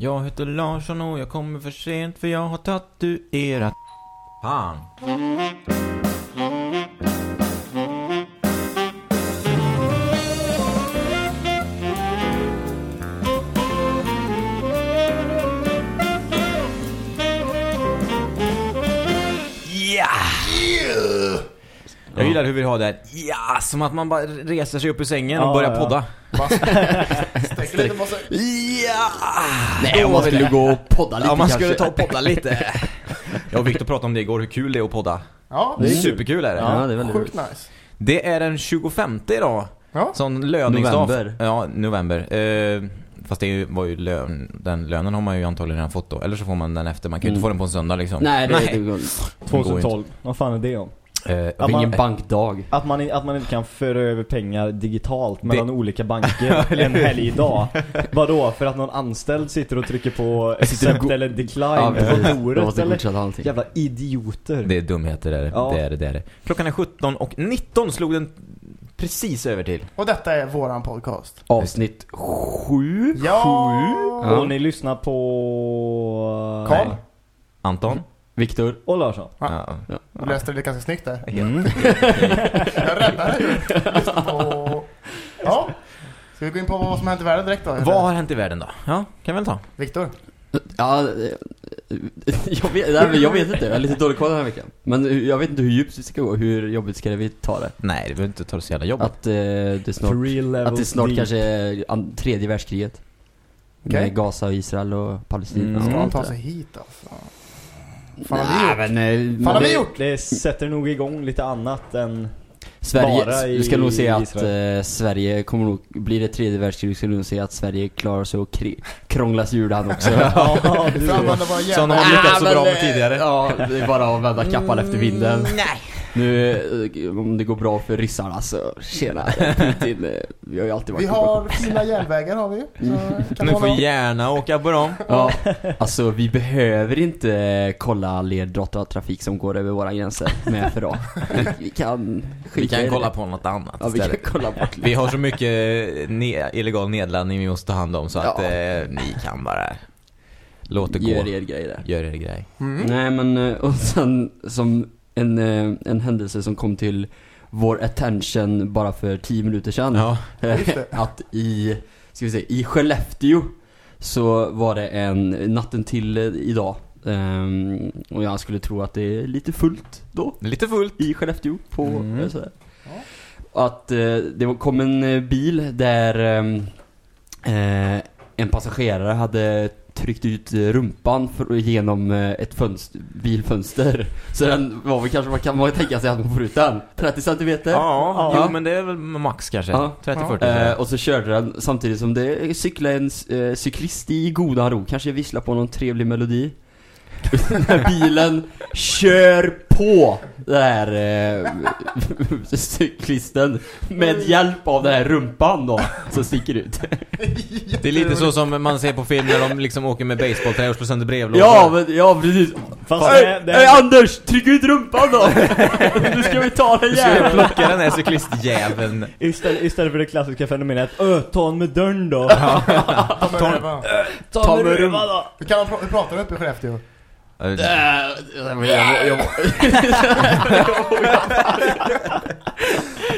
Jag heter Larsson och jag kommer för sent för jag har tatuerat Fan. Ja! Jag gillar hur vi har det här. Ja, som att man bara reser sig upp ur sängen och Ja, börjar ja. podda. Stäcker lite sig. Ja! Nej, om man skulle gå och podda lite Ja, man kanske. skulle ta och podda lite. Jag och Viktor pratade om det igår, hur kul det är att podda. Ja, Det är superkul är det. Ja, det är väldigt sjukt roligt. nice. Det är den 25 idag. Ja. Sån löningsdag. November. Ja, november. Eh, fast det var ju lön, den lönen har man ju antagligen redan fått då. Eller så får man den efter. Man kan ju inte Mm. få den på en söndag liksom. Nej, det, det går det går 2012. Vad fan är det om? Eh, det Att ingen man- bankdag. Att man, att man inte kan föra över pengar digitalt mellan olika banker en helgdag. Vadå? För att någon anställd sitter och trycker på accept eller decline Ja, på kontoret eller? Jävla idioter. Det är dumheter är det. Ja. Det är det, det är det. Klockan är 17 och 19 slog den precis över till. Och detta är våran podcast. Avsnitt sju. Ja! Ja. Och ni lyssnar på... Karl? Anton? Viktor. Och Larsson. Ja. Ja. Du läste det ganska snyggt där. Mm. Jag räddade dig på... Ja. Ska vi gå in på vad som har hänt i världen direkt då? eller? Vad har hänt i världen då? Ja, kan vi väl ta. Viktor? Ja, jag vet, nej, jag vet inte. Jag är lite dålig koll den här veckan. Men jag vet inte hur djupt vi ska gå. Hur jobbigt ska vi ta det? Nej, det behöver inte ta det så jävla jobbigt. Att eh, det snart, att det snart deep. kanske är tredje världskriget. Okej. Med Gaza och Israel och Palestina. Mm. Ska han allt ta sig hit alltså? Fan har vi gjort? Men, eh, Fan har vi det- gjort? Det sätter nog igång lite annat än... Sverige, Bara i vi ska nog se att eh, Sverige kommer nog, blir det tredje världskrig ska nog se att Sverige klarar sig och kri- krångla sig ur den också. Ja, Som de har lyckats så bra med eh, tidigare. Ja, det är bara att vända kappan efter vinden. Nej. Nu, eh, om det går bra för ryssarna så tjena Putin, eh, vi har ju alltid varit Vi har fina järnvägar har vi. Så kan Ni får gärna åka på dem. Ja, alltså vi behöver inte kolla all datatrafik som går över våra gränser med FRA. Vi, vi kan Vi kan kolla på något annat Ja, vi kan kolla bort Vi har så mycket ne- illegal nedladdning vi måste ta hand om så att Ja. eh, ni kan bara låta det gå. Gör er grej där. Gör er grej. Mm. Nej men, eh, och sen som en, eh, en händelse som kom till vår attention bara för 10 minuter sedan. Ja. Det. att i, ska vi se, i Skellefteå så var det en, natten till eh, idag. Ehm, och jag skulle tro att det är lite fullt då Lite fullt. i Skellefteå på Mm. eh, sådär. Att eh, det kom en eh, bil där ehm, eh, en passagerare hade tryckt ut eh, rumpan för, genom eh, ett fönster, bilfönster. Så den var väl kanske, vad kan man tänka sig att man får ut den? 30 centimeter? Ja, Ja. jo men det är väl max kanske. Ja. 30-40. Eh, och så körde den samtidigt som det cyklade en eh, cyklist i godan ro. Kanske vissla på någon trevlig melodi. Den här bilen kör på den här eh, cyklisten med hjälp av den här rumpan då som sticker ut. det är lite så som man ser på film när de liksom åker med basebollträ och slår sönder brevlådor. Ja, men, ja precis. Fast Hej, det, det, hej Anders! Tryck ut rumpan då! nu ska vi ta den Du ska jäveln! plocka den här cyklistjäveln. istället, istället för det klassiska fenomenet Öh, ta en med dörren då Ta med röva. Ta, med röva då Hur pratar de uppe i Skellefteå? Eh, Äh, jag, jag, jag,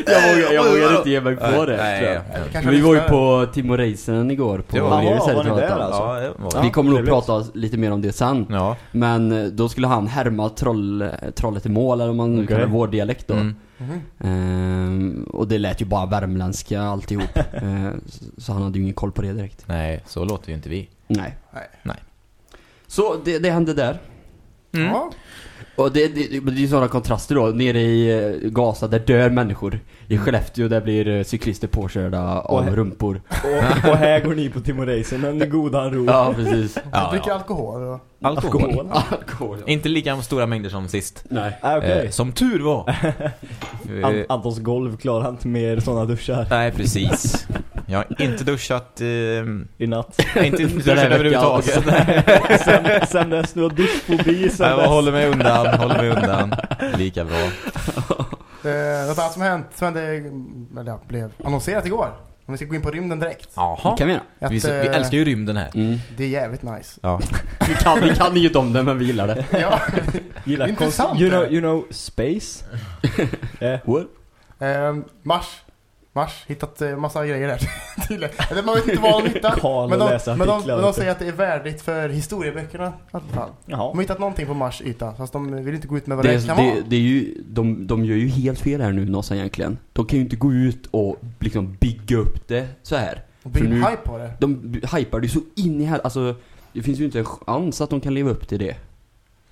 jag, vågar, jag vågar inte ge mig på det Nej. Kanske Vi var ju på Timo Reisen igår på alltså? Ja, det var Vi kommer nog prata lite mer om det sen. Ja. Men eh, då skulle han härma troll, trollet i mål eller om man Okej. kallar det vår dialekt då. Mm. Ehm, och det lät ju bara värmländska alltihop. Så- så han hade ju ingen koll på det direkt. Nej, så låter ju inte vi. Nej. Nej. Nej. Så det, det hände där. Mm. Ja. Och det, det, det är ju sådana kontraster då. Nere i eh, Gaza, där dör människor. I Skellefteå, där blir eh, cyklister påkörda av Och- rumpor. och, och här går ni på Timo Reisen med godan ro Ja, precis. Ja, dricker ja. alkohol och... Alkohol. Alkohol. Inte lika stora mängder som sist. Nej. Ah, Okej Eh, som tur var. An Eh, Antons golv klarar inte mer sådana duschar Nej, precis. Jag har inte duschat, eh, i natt inte Den duschat här veckan. överhuvudtaget. Sen, sen dess du har duschfobi sen Jag håller mig undan, håller mig undan. Lika bra. Eh, något annat som hänt, som hände, eller ja, blev annonserat igår. Om vi ska gå in på rymden direkt. Jaha. kan vi göra. Att, Vi, vi eh, älskar ju rymden här. Mm. Det är jävligt nice. Ja. Vi kan, vi kan inget om det, men vi gillar det. ja. Gillar Intressant, you, know, det. you know space? Eh, Ehm, Mars. Mars, hittat eh, massa grejer där. Tydligen. Eller man vet inte vad de hittat. Karl Men de, men, de, men de säger att det är värdigt för historieböckerna i alla fall. De har hittat någonting på Mars yta, fast de vill inte gå ut med vad det, Det, kan det, vara. det är ju, de, de gör ju helt fel här nu, NASA egentligen. De kan ju inte gå ut och liksom bygga upp det så här. Och bygga hype på det. De hypar det så in i här, alltså det finns ju inte en chans att de kan leva upp till det.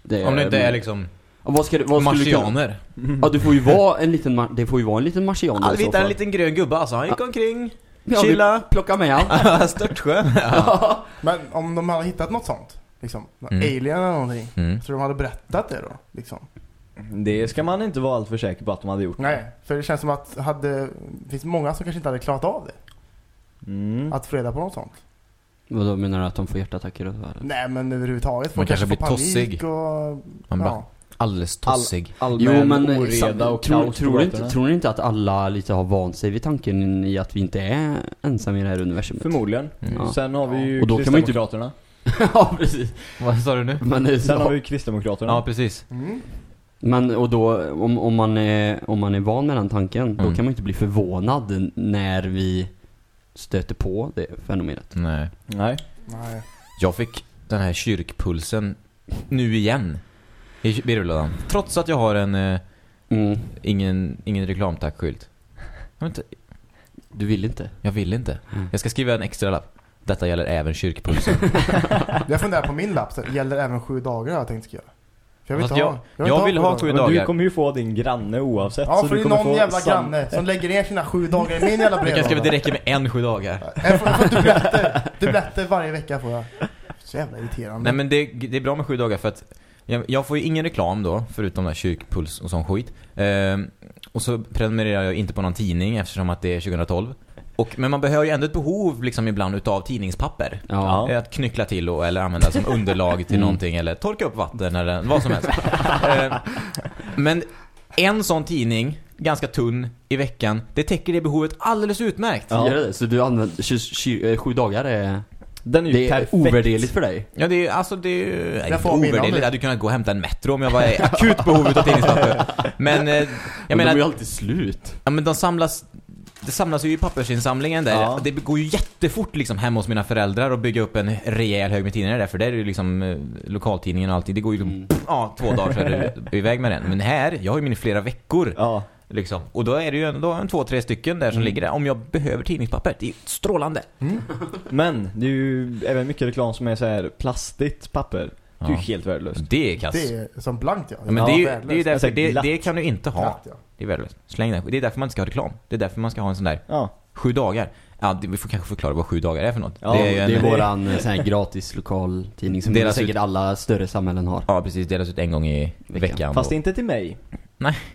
det Om det inte är liksom vad ska det, vad kunna- marsianer. Ja, det får ju vara en liten, det får ju vara en liten marsian Ja, då så hittar en liten grön gubbe alltså. Han gick omkring, Ja, chilla. Plocka med han. Störtsjö. Ja. Men om de hade hittat något sånt, liksom, Mm. alien eller någonting, Mm. så de hade berättat det då, liksom. Det ska man inte vara alltför säker på att de hade gjort. Nej, för det känns som att hade, det finns många som kanske inte hade klarat av det. Mm. Att få reda på något sånt. Vadå menar du att de får hjärtattacker och så här? Nej men överhuvudtaget. Man kanske blir panik tossig. och... Man bara ja. Alldeles tossig. Allmän Jo men oreda och tror, kaos tror, ni inte, tror ni inte att alla lite har vant sig vid tanken i att vi inte är ensamma i det här universumet? Förmodligen. Mm. Ja. Sen har vi ju Och då kan man inte- Kristdemokraterna. ja, precis. Vad sa du nu? Men, Sen har vi ju Kristdemokraterna. Ja, precis. Mm. men och då, om, om, man är, om man är van med den tanken, då Mm. kan man inte bli förvånad när vi stöter på det fenomenet. Nej. Nej. Nej. Jag fick den här kyrkpulsen nu igen i byrålådan. Trots att jag har en eh, Mm. ingen, ingen reklamtackskylt. Jag, inte, Du vill inte? jag vill inte. Mm. Jag ska skriva en extra lapp. Detta gäller även kyrkpulsen. Jag funderar på min lapp, så gäller även sju dagar har jag tänkt skriva. För jag vill jag- ha, jag inte vill ha dagar. sju Men dagar. du kommer ju få din granne oavsett. Ja, så för du det är någon jävla sam- granne som lägger ner sina sju dagar i min jävla kan brevlåda. att det räcker med en sju dagar. Jag jag. Dubbletter varje vecka får jag. Så jävla irriterande. Nej men det, det är bra med sju dagar för att jag, jag får ju ingen reklam då, förutom där kyrkpuls och sån skit. Ehm, och så prenumererar jag inte på någon tidning eftersom att det är 2012. Och, men man behöver ju ändå ett behov liksom ibland utav tidningspapper. Ja. Eh, Att knyckla till och, eller använda som underlag till Mm. någonting eller torka upp vatten eller vad som helst. Ehm, men en sån tidning, ganska tunn i veckan, det täcker det behovet alldeles utmärkt. Ja. Gör det? Så du använder, tjugo- tjugo- eh, sju dagar är, Den är ju det är perfekt. ovärderligt för dig? Ja, det är alltså det är ju Jag får ovärderligt. Jag hade kunnat gå och hämta en metro om jag var i akut behov av tidningspapper. Men eh, jag Men de är ju menar, alltid slut. ja, men de samlas det samlas ju i pappersinsamlingen där. Ja. Det går ju jättefort liksom hemma hos mina föräldrar att bygga upp en rejäl hög med tidningar där. För där är det ju liksom eh, lokaltidningen och allting. Det går ju Mm. ja, två dagar så är du iväg med den. Men här, jag har ju min i flera veckor. Ja. Liksom. Och då är det ju ändå en två, tre stycken där som Mm. ligger där. Om jag behöver tidningspapper. Det är strålande. Men det är ju även mycket reklam som är så här plastigt papper. Det är ju Ja. helt värdelöst. Det är kass. Det är som blankt ja. Ja, men det är ju, värdelöst. det är ju därför, Alltså, det, det kan du inte ha. Glatt, ja. Det är värdelöst. Släng den. Det är därför man inte ska ha reklam. Det är därför man ska ha en sån där Ja. sju dagar. Ja, det, vi får kanske förklara vad sju dagar är för något. Ja, det är ju Det är en, våran eh, sån här gratis lokaltidning som Delas säkert ut- alla större samhällen har. Ja, precis. Delas ut en gång i Veckan. veckan. Fast inte till mig.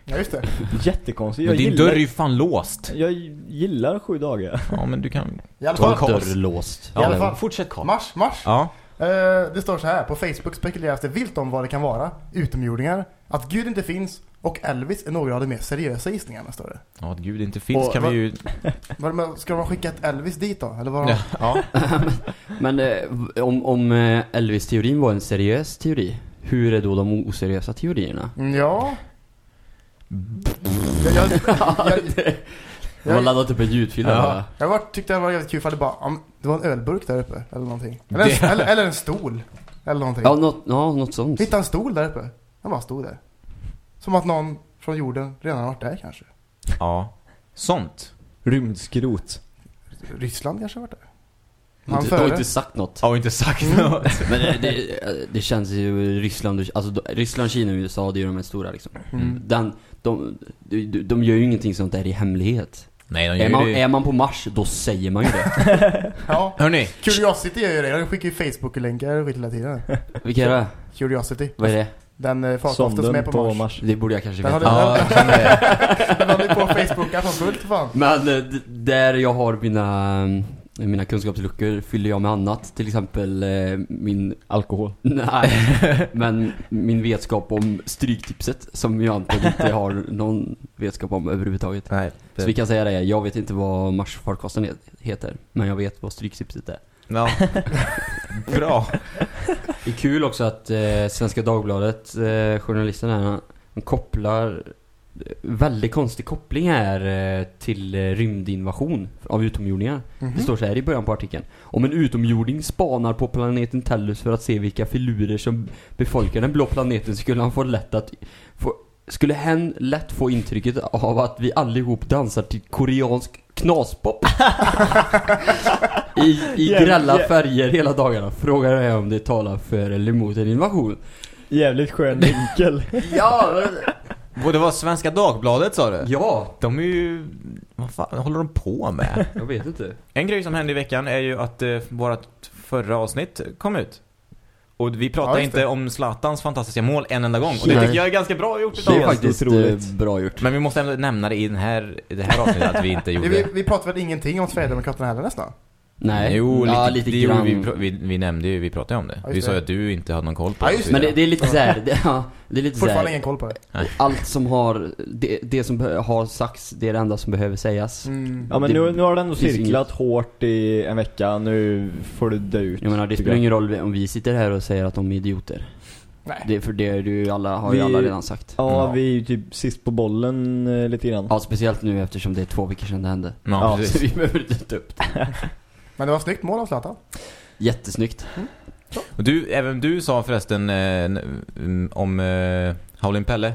Ja just det. Jättekonstigt. Men Jag din gillar, dörr är ju fan låst. jag gillar sju dagar. Ja, men du kan... I alla fall. Dörr låst. I alla Ja, fall. fortsätt Karl. Mars, Mars. Ja. Eh, det står så här. På Facebook spekuleras det vilt om vad det kan vara. Utomjordingar. Att Gud inte finns. Och Elvis är några av de mer seriösa gissningarna står det. Ja, att Gud inte finns Och kan vad- vi ju... Var ska de skicka ett Elvis dit då? Eller vad? Ja. ja. Men eh, om, om eh, Elvis-teorin var en seriös teori, hur är då de oseriösa teorierna? Ja. Jag, jag, jag, De har jag, laddat upp en ljudfil Ja. jag var, tyckte det var jävligt kul för det bara, det var en ölburk där uppe. Eller någonting. Eller, en, Det- eller, eller en stol. Eller någonting. Ja, något, ja, något sånt. Hitta en stol där uppe. Den bara stod där. Som att någon från jorden redan varit där kanske. ja. Sånt. Rymdskrot. Ryssland kanske har varit där. Har Han har före. inte sagt något. Har inte sagt Mm. något. Men det, det, det känns ju Ryssland, och- alltså Ryssland, Kina och USA, det är ju de här stora liksom. Mm. Den, de, de, de gör ju ingenting sånt där i hemlighet. Nej, de Är gör man, ju det. är man på Mars, då säger man ju det. Ja. Hörni. Curiosity gör ju det. De skickar ju Facebook-länkar och skit hela tiden. Vilka är det? Curiosity. Vad är det? Den eh, farkosten som är på, på Mars. Mars. Det borde jag kanske Den har veta. du-. Den håller ju på att Facebooka från fullt fan. Men eh, där jag har mina mina kunskapsluckor fyller jag med annat. Till exempel eh, min, Alkohol. nej, men min vetskap om stryktipset som jag antagligen inte har någon vetskap om överhuvudtaget. Nej. Så vi kan säga det, jag vet inte vad matchfarkosten he- heter, men jag vet vad stryktipset är. Ja. Bra. Det är kul också att eh, Svenska Dagbladet, eh, journalisten här, han kopplar väldigt konstig koppling här eh, till eh, rymdinvasion av utomjordingar. Mhm. Det står så här i början på artikeln. Om en utomjording spanar på planeten Tellus för att se vilka filurer som befolkar den blå planeten skulle han få lätt att få, skulle hen lätt få intrycket av att vi allihop dansar till koreansk knaspop. I, i Jävligt- grälla färger hela dagarna. Frågar jag om det talar för eller emot en invasion. Jävligt skön vinkel. Ja, Och det var Svenska Dagbladet sa du? ja. De är ju... Vad fan håller de på med? Jag vet inte. En grej som hände i veckan är ju att eh, vårt förra avsnitt kom ut. Och vi pratar Ja, inte det. om Zlatans fantastiska mål en enda gång. Och det tycker jag är ganska bra gjort Det utav är faktiskt otroligt. eh, bra gjort. Men vi måste ändå nämna det i den här, det här avsnittet att vi inte gjorde... vi, vi pratar väl ingenting om Sverigedemokraterna heller nästan? Nej. Jo, ja, lite, lite det grann. vi, vi, vi nämnde ju, vi pratade om det. Ja, vi sa det. ju att du inte hade någon koll på Ja, det. så Men det, det är lite såhär, det, ja, det är lite Fortfarande såhär, ingen koll på det. allt som har, det, det som har sagts, det är det enda som behöver sägas. Mm. Ja men Det nu, nu har det ändå cirklat hårt i en vecka, nu får du dö ut. Jag menar, det spelar ingen roll om vi sitter här och säger att de är idioter. Nej. Det, för det är ju alla, har Vi- ju alla redan sagt. Ja, Ja. vi är ju typ sist på bollen eh, lite grann. Ja, speciellt nu eftersom det är två veckor sedan det hände. Ja, Ja, Så vi behöver inte ta upp det. Men det var snyggt mål av Zlatan. Jättesnyggt. Och du, även du sa förresten eh, mm, om eh, Howlin' Pelle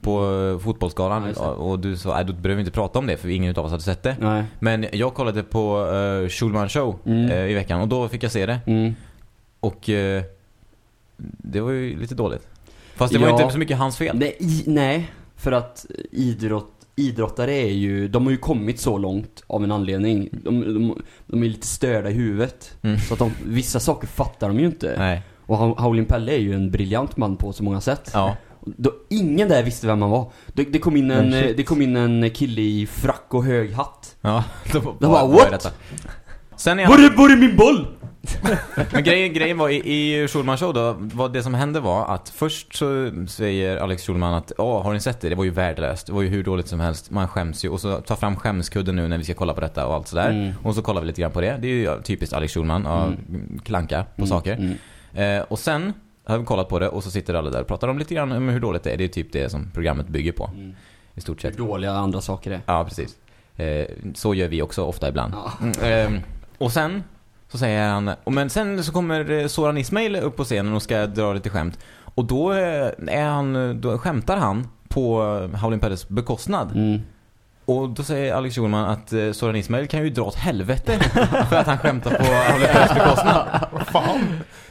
på eh, fotbollsskalan Ja, och du sa att du behöver vi inte prata om det för ingen av oss hade sett det. Nej. Men jag kollade på uh, Schulman Show Mm. eh, i veckan och då fick jag se det. Mm. Och eh, det var ju lite dåligt. Fast det var Ja. inte så mycket hans fel. Nej, i, nej, för att idrott, idrottare är ju, de har ju kommit så långt av en anledning. De, de, de är lite störda i huvudet. Mm. Så att de, vissa saker fattar de ju inte. Nej. Och Howlin' Pelle är ju en briljant man på så många sätt. Ja. Då, ingen där visste vem han var. Det, det, kom in en, det kom in en kille i frack och hög hatt. Ja. Då, bara, vad är what? Sen är Var är, var är min boll? Men grejen, grejen var i, i Schulman show då, vad det som hände var att först så säger Alex Schulman att Åh, har ni sett det? Det var ju värdelöst. Det var ju hur dåligt som helst. Man skäms ju. Och så ta fram skämskudden nu när vi ska kolla på detta och allt sådär. Mm. Och så kollar vi lite grann på det. Det är ju typiskt Alex Schulman att klanka på Mm, saker. Mm. Eh, och sen har vi kollat på det och så sitter alla där och pratar om lite grann om hur dåligt det är. Det är typ det som programmet bygger på. Mm. I stort Hur sett. dåliga andra saker är. Ja, precis. Eh, så gör vi också ofta ibland. Ja. Mm, ehm, och sen så säger han, och men sen så kommer eh, Soran Ismail upp på scenen och ska dra lite skämt. Och då eh, är han, då skämtar han på eh, Howlin' Pelles bekostnad. Mm. Och då säger Alex Schulman att eh, Soran Ismail kan ju dra åt helvete för att han skämtar på Howlin' Pelles bekostnad. Vad fan?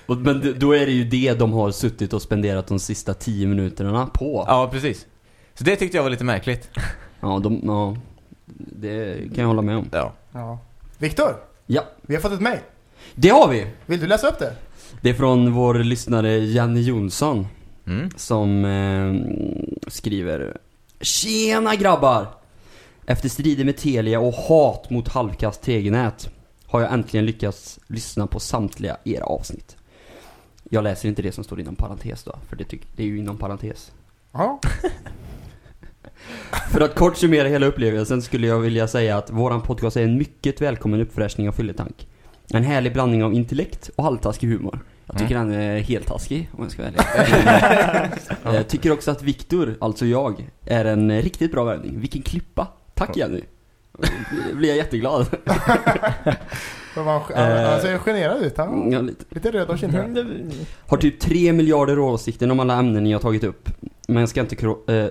Och- Men då är det ju det de har suttit och spenderat de sista tio minuterna på. Ja, precis. Så det tyckte jag var lite märkligt. Ja, de, ja, det kan jag hålla med om. Ja. Ja. Viktor, Ja, vi har fått ett mejl. det har vi! Vill du läsa upp det? Det är från vår lyssnare Janne Jonsson Mm. som eh, skriver Tjena grabbar! Efter strider med Telia och hat mot halvkast tegenät har jag äntligen lyckats lyssna på samtliga era avsnitt. Jag läser inte det som står inom parentes då, för det, det är ju inom parentes. Ja. För att kort summera hela upplevelsen skulle jag vilja säga att våran podcast är en mycket välkommen uppfräschning av fylletank. En härlig blandning av intellekt och halvtaskig humor. Jag tycker den är helt taskig, om jag ska vara ärlig. Jag tycker också att Viktor, alltså jag, är en riktigt bra värvning. Vilken klippa! Tack Jenny! Blir jag jätteglad. Han, han ser generad ut. Han Ja, lite. lite röd om kinderna. Har typ tre miljarder åsikter om alla ämnen ni har tagit upp. Men jag ska inte eh,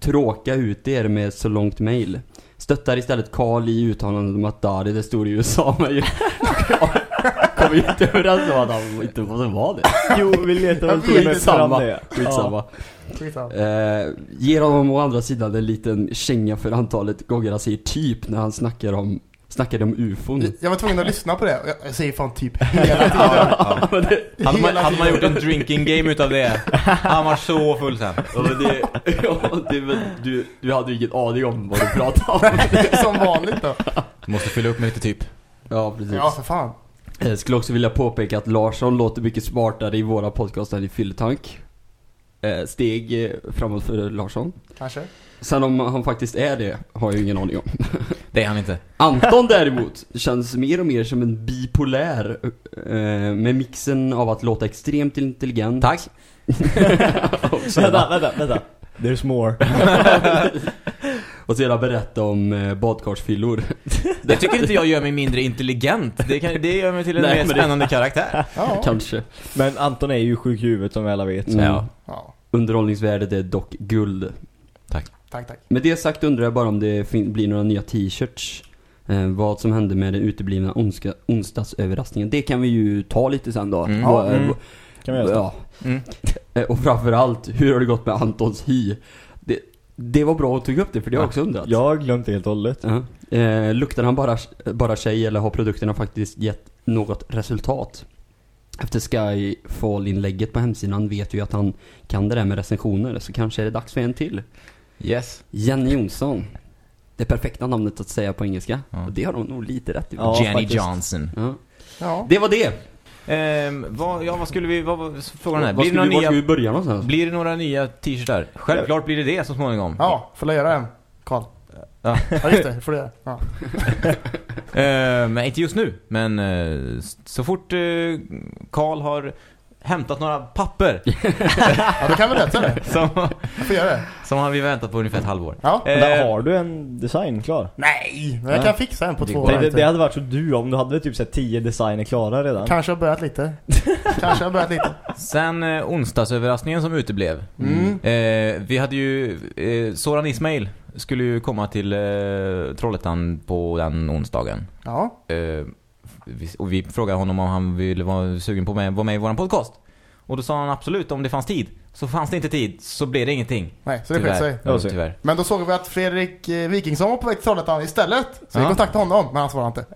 tråka ut er med så långt mail. Stöttar istället Carl i uttalandet om att Dari det stod i USA men ju Kommer ju inte överens om att han inte måste vara det. Jo, vi letar väl Jag till med samma. Skitsamma. Skitsamma. Eh, ger honom å andra sidan en liten känga för antalet gånger han säger typ när han snackar om Snackade om ufon. Jag var tvungen att lyssna på det. Jag- Jag säger fan typ hela tiden. Men det, Hade man, hade man gjort en drinking game utav det, han var så full sen. ja, men det, ja, det men du, du hade ju ingen aning om vad du pratade om. Som vanligt då. Måste fylla upp med lite typ. Ja, precis. Ja, för fan. Jag skulle också vilja påpeka att Larsson låter mycket smartare i våra podcast än i Fylletank. Eh, Steg eh, framåt för Larsson. Kanske. Sen om han faktiskt är det har jag ju ingen aning om. Det är han inte. Anton däremot känns mer och mer som en bipolär eh, med mixen av att låta extremt intelligent. Tack. Vänta, vänta, vänta. There's more. och sedan berätta om eh, badkarsfyllor. Det tycker inte jag gör mig mindre intelligent. Det, kan, det gör mig till en Nej, mer men det- spännande karaktär. Ja. Kanske. Men Anton är ju sjuk i huvudet som vi alla vet. Mm. Ja. ja. Underhållningsvärdet är dock guld. Tack, tack. Med det sagt undrar jag bara om det blir några nya t-shirts. Eh, vad som hände med den uteblivna onska- onsdagsöverraskningen. Det kan vi ju ta lite sen då. Mm. Ja, mm. Kan vi göra ja. Mm. Eh, Och framförallt, hur har det gått med Antons hy? Det, det var bra att du tog upp det, för det har jag också undrat. Jag har glömt det helt och hållet. Ja. Eh, luktar han bara, bara sig eller har produkterna faktiskt gett något resultat? Efter Skyfall-inlägget på hemsidan vet vi ju att han kan det där med recensioner, så kanske är det dags för en till. Yes. Jenny Jonsson. Det perfekta namnet att säga på engelska. Ja. Och det har de nog lite rätt i. Ja, Jenny faktiskt. Johnson. Ja. Ja. Det var det! Ehm, vad, ja, vad skulle vi... Vad var frågan här? Vad Blir det, skulle, några vi nya, börja någonstans? blir det några nya t-shirtar? Självklart blir det det så småningom. Ja, får jag göra en, Karl? Ja. Ja, just det. får du göra. Ja. Ehm, men inte just nu. Men eh, så fort eh, Karl har hämtat några papper ja, då kan vi läsa det. som, Jag får göra det. som har vi väntat på ungefär ett halvår. Ja. Men där Eh, har du en design klar? Nej, men jag Ja. kan fixa en på Det två går. Det, det, hade varit så du om du hade typ så här tio designer klara redan. Kanske har börjat lite. Kanske har börjat lite. Sen eh, onsdagsöverraskningen som uteblev. Mm. Eh, vi hade ju... Eh, Soran Ismail skulle ju komma till eh, Trollhättan på den onsdagen. Ja. Eh, vi, och vi frågade honom om han ville vara sugen på att vara med i vår podcast. Och då sa han absolut om det fanns tid. Så fanns det inte tid så blev det ingenting. Nej, så det sket sig. Ja, tyvärr. Men då såg vi att Fredrik eh, Wikingsson var på väg till Trollhättan istället. Så vi Ja. kontaktade honom, men han svarade inte.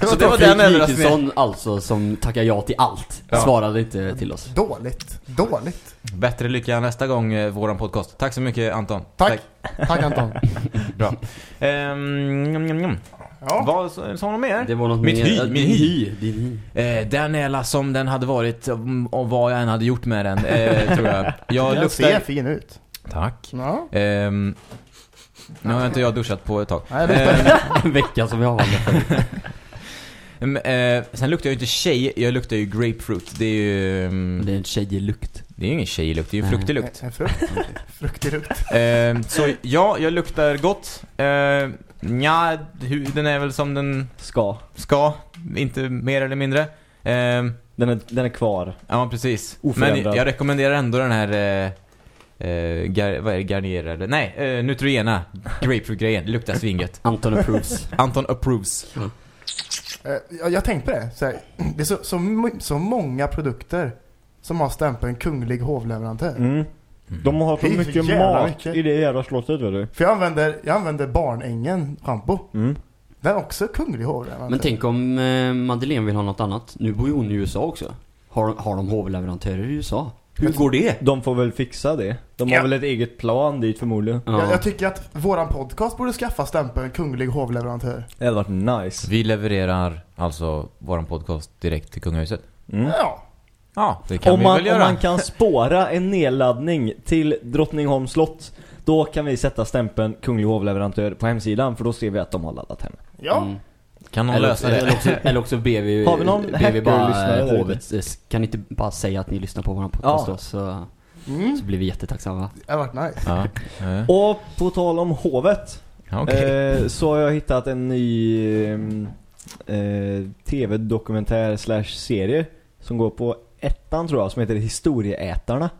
så det var den överraskningen. Wikingsson alltså, som tackar ja till allt. Ja. Svarade inte till oss. Dåligt. Dåligt. Bättre lycka nästa gång eh, våran podcast. Tack så mycket Anton. Tack. Tack Anton. Bra. Ehm, njam, njam, njam. Ja. Vad sa någon mer? Det var något Mitt mer. hy, min hy. Din hy. Eh, den är som den hade varit och vad jag än hade gjort med den, eh, tror jag. Jag Den ser luktar... fin ut. Tack. Ja. Ehm, nu har inte jag duschat på ett tag. Nej, det är En vecka som jag har Ehm, eh, sen luktar jag ju inte tjej, jag luktar ju grapefruit. Det är ju... ehm, Det är en tjejlukt. det är ju ingen tjejlukt, det är ju en fruktig lukt. En frukt. Fruktig lukt. Ehm, så ja, jag luktar gott. Uh, ja, den är väl som den Ska. ska, inte mer eller mindre. Ehm, Den är, den är kvar. ja, precis. Men Oförändrad. jag rekommenderar ändå den här... Eh, eh, gar, vad är det? Garnierade? Nej, eh, Neutrogena. Grapefruit-grejen. Luktar svingött. Anton approves. Anton approves. Eh, Jag, jag tänkte på det. Så här, det är så, så, så många produkter som har stämpeln kunglig hovleverantör. Mm. De har så Det är så mycket jävla mat mycket. i det jävla slottet vet du. För jag använder, jag använder Barnängen shampoo. Mm. Den är också kunglig hovleverantör. Men tänk om eh, Madeleine vill ha något annat. Nu bor ju hon i USA också. Har, har de hovleverantörer i USA? Hur går det? De får väl fixa det. De har Ja. väl ett eget plan dit förmodligen. Ja. Jag, jag tycker att våran podcast borde skaffa stämpeln kunglig hovleverantör. Det hade varit nice. Vi levererar alltså våran podcast direkt till kungahuset. Mm. Ja. Ja, det kan Om vi man, väl om göra. man kan spåra en nedladdning till Drottningholms slott Då kan vi sätta stämpeln Kunglig hovleverantör på hemsidan för då ser vi att de har laddat hem. Ja. Mm. Kan någon Eller, lösa också, eller, det? också, eller också ber vi, Har vi någon ber vi bara hovet, kan ni inte bara säga att ni lyssnar på våran podcast Ja. då, så, Mm. så blir vi jättetacksamma. Det har varit nice. Ja. Och på tal om hovet Okej. eh, Så har jag hittat en ny eh, eh, tv-dokumentär slash serie Som går på ettan tror jag som heter Historieätarna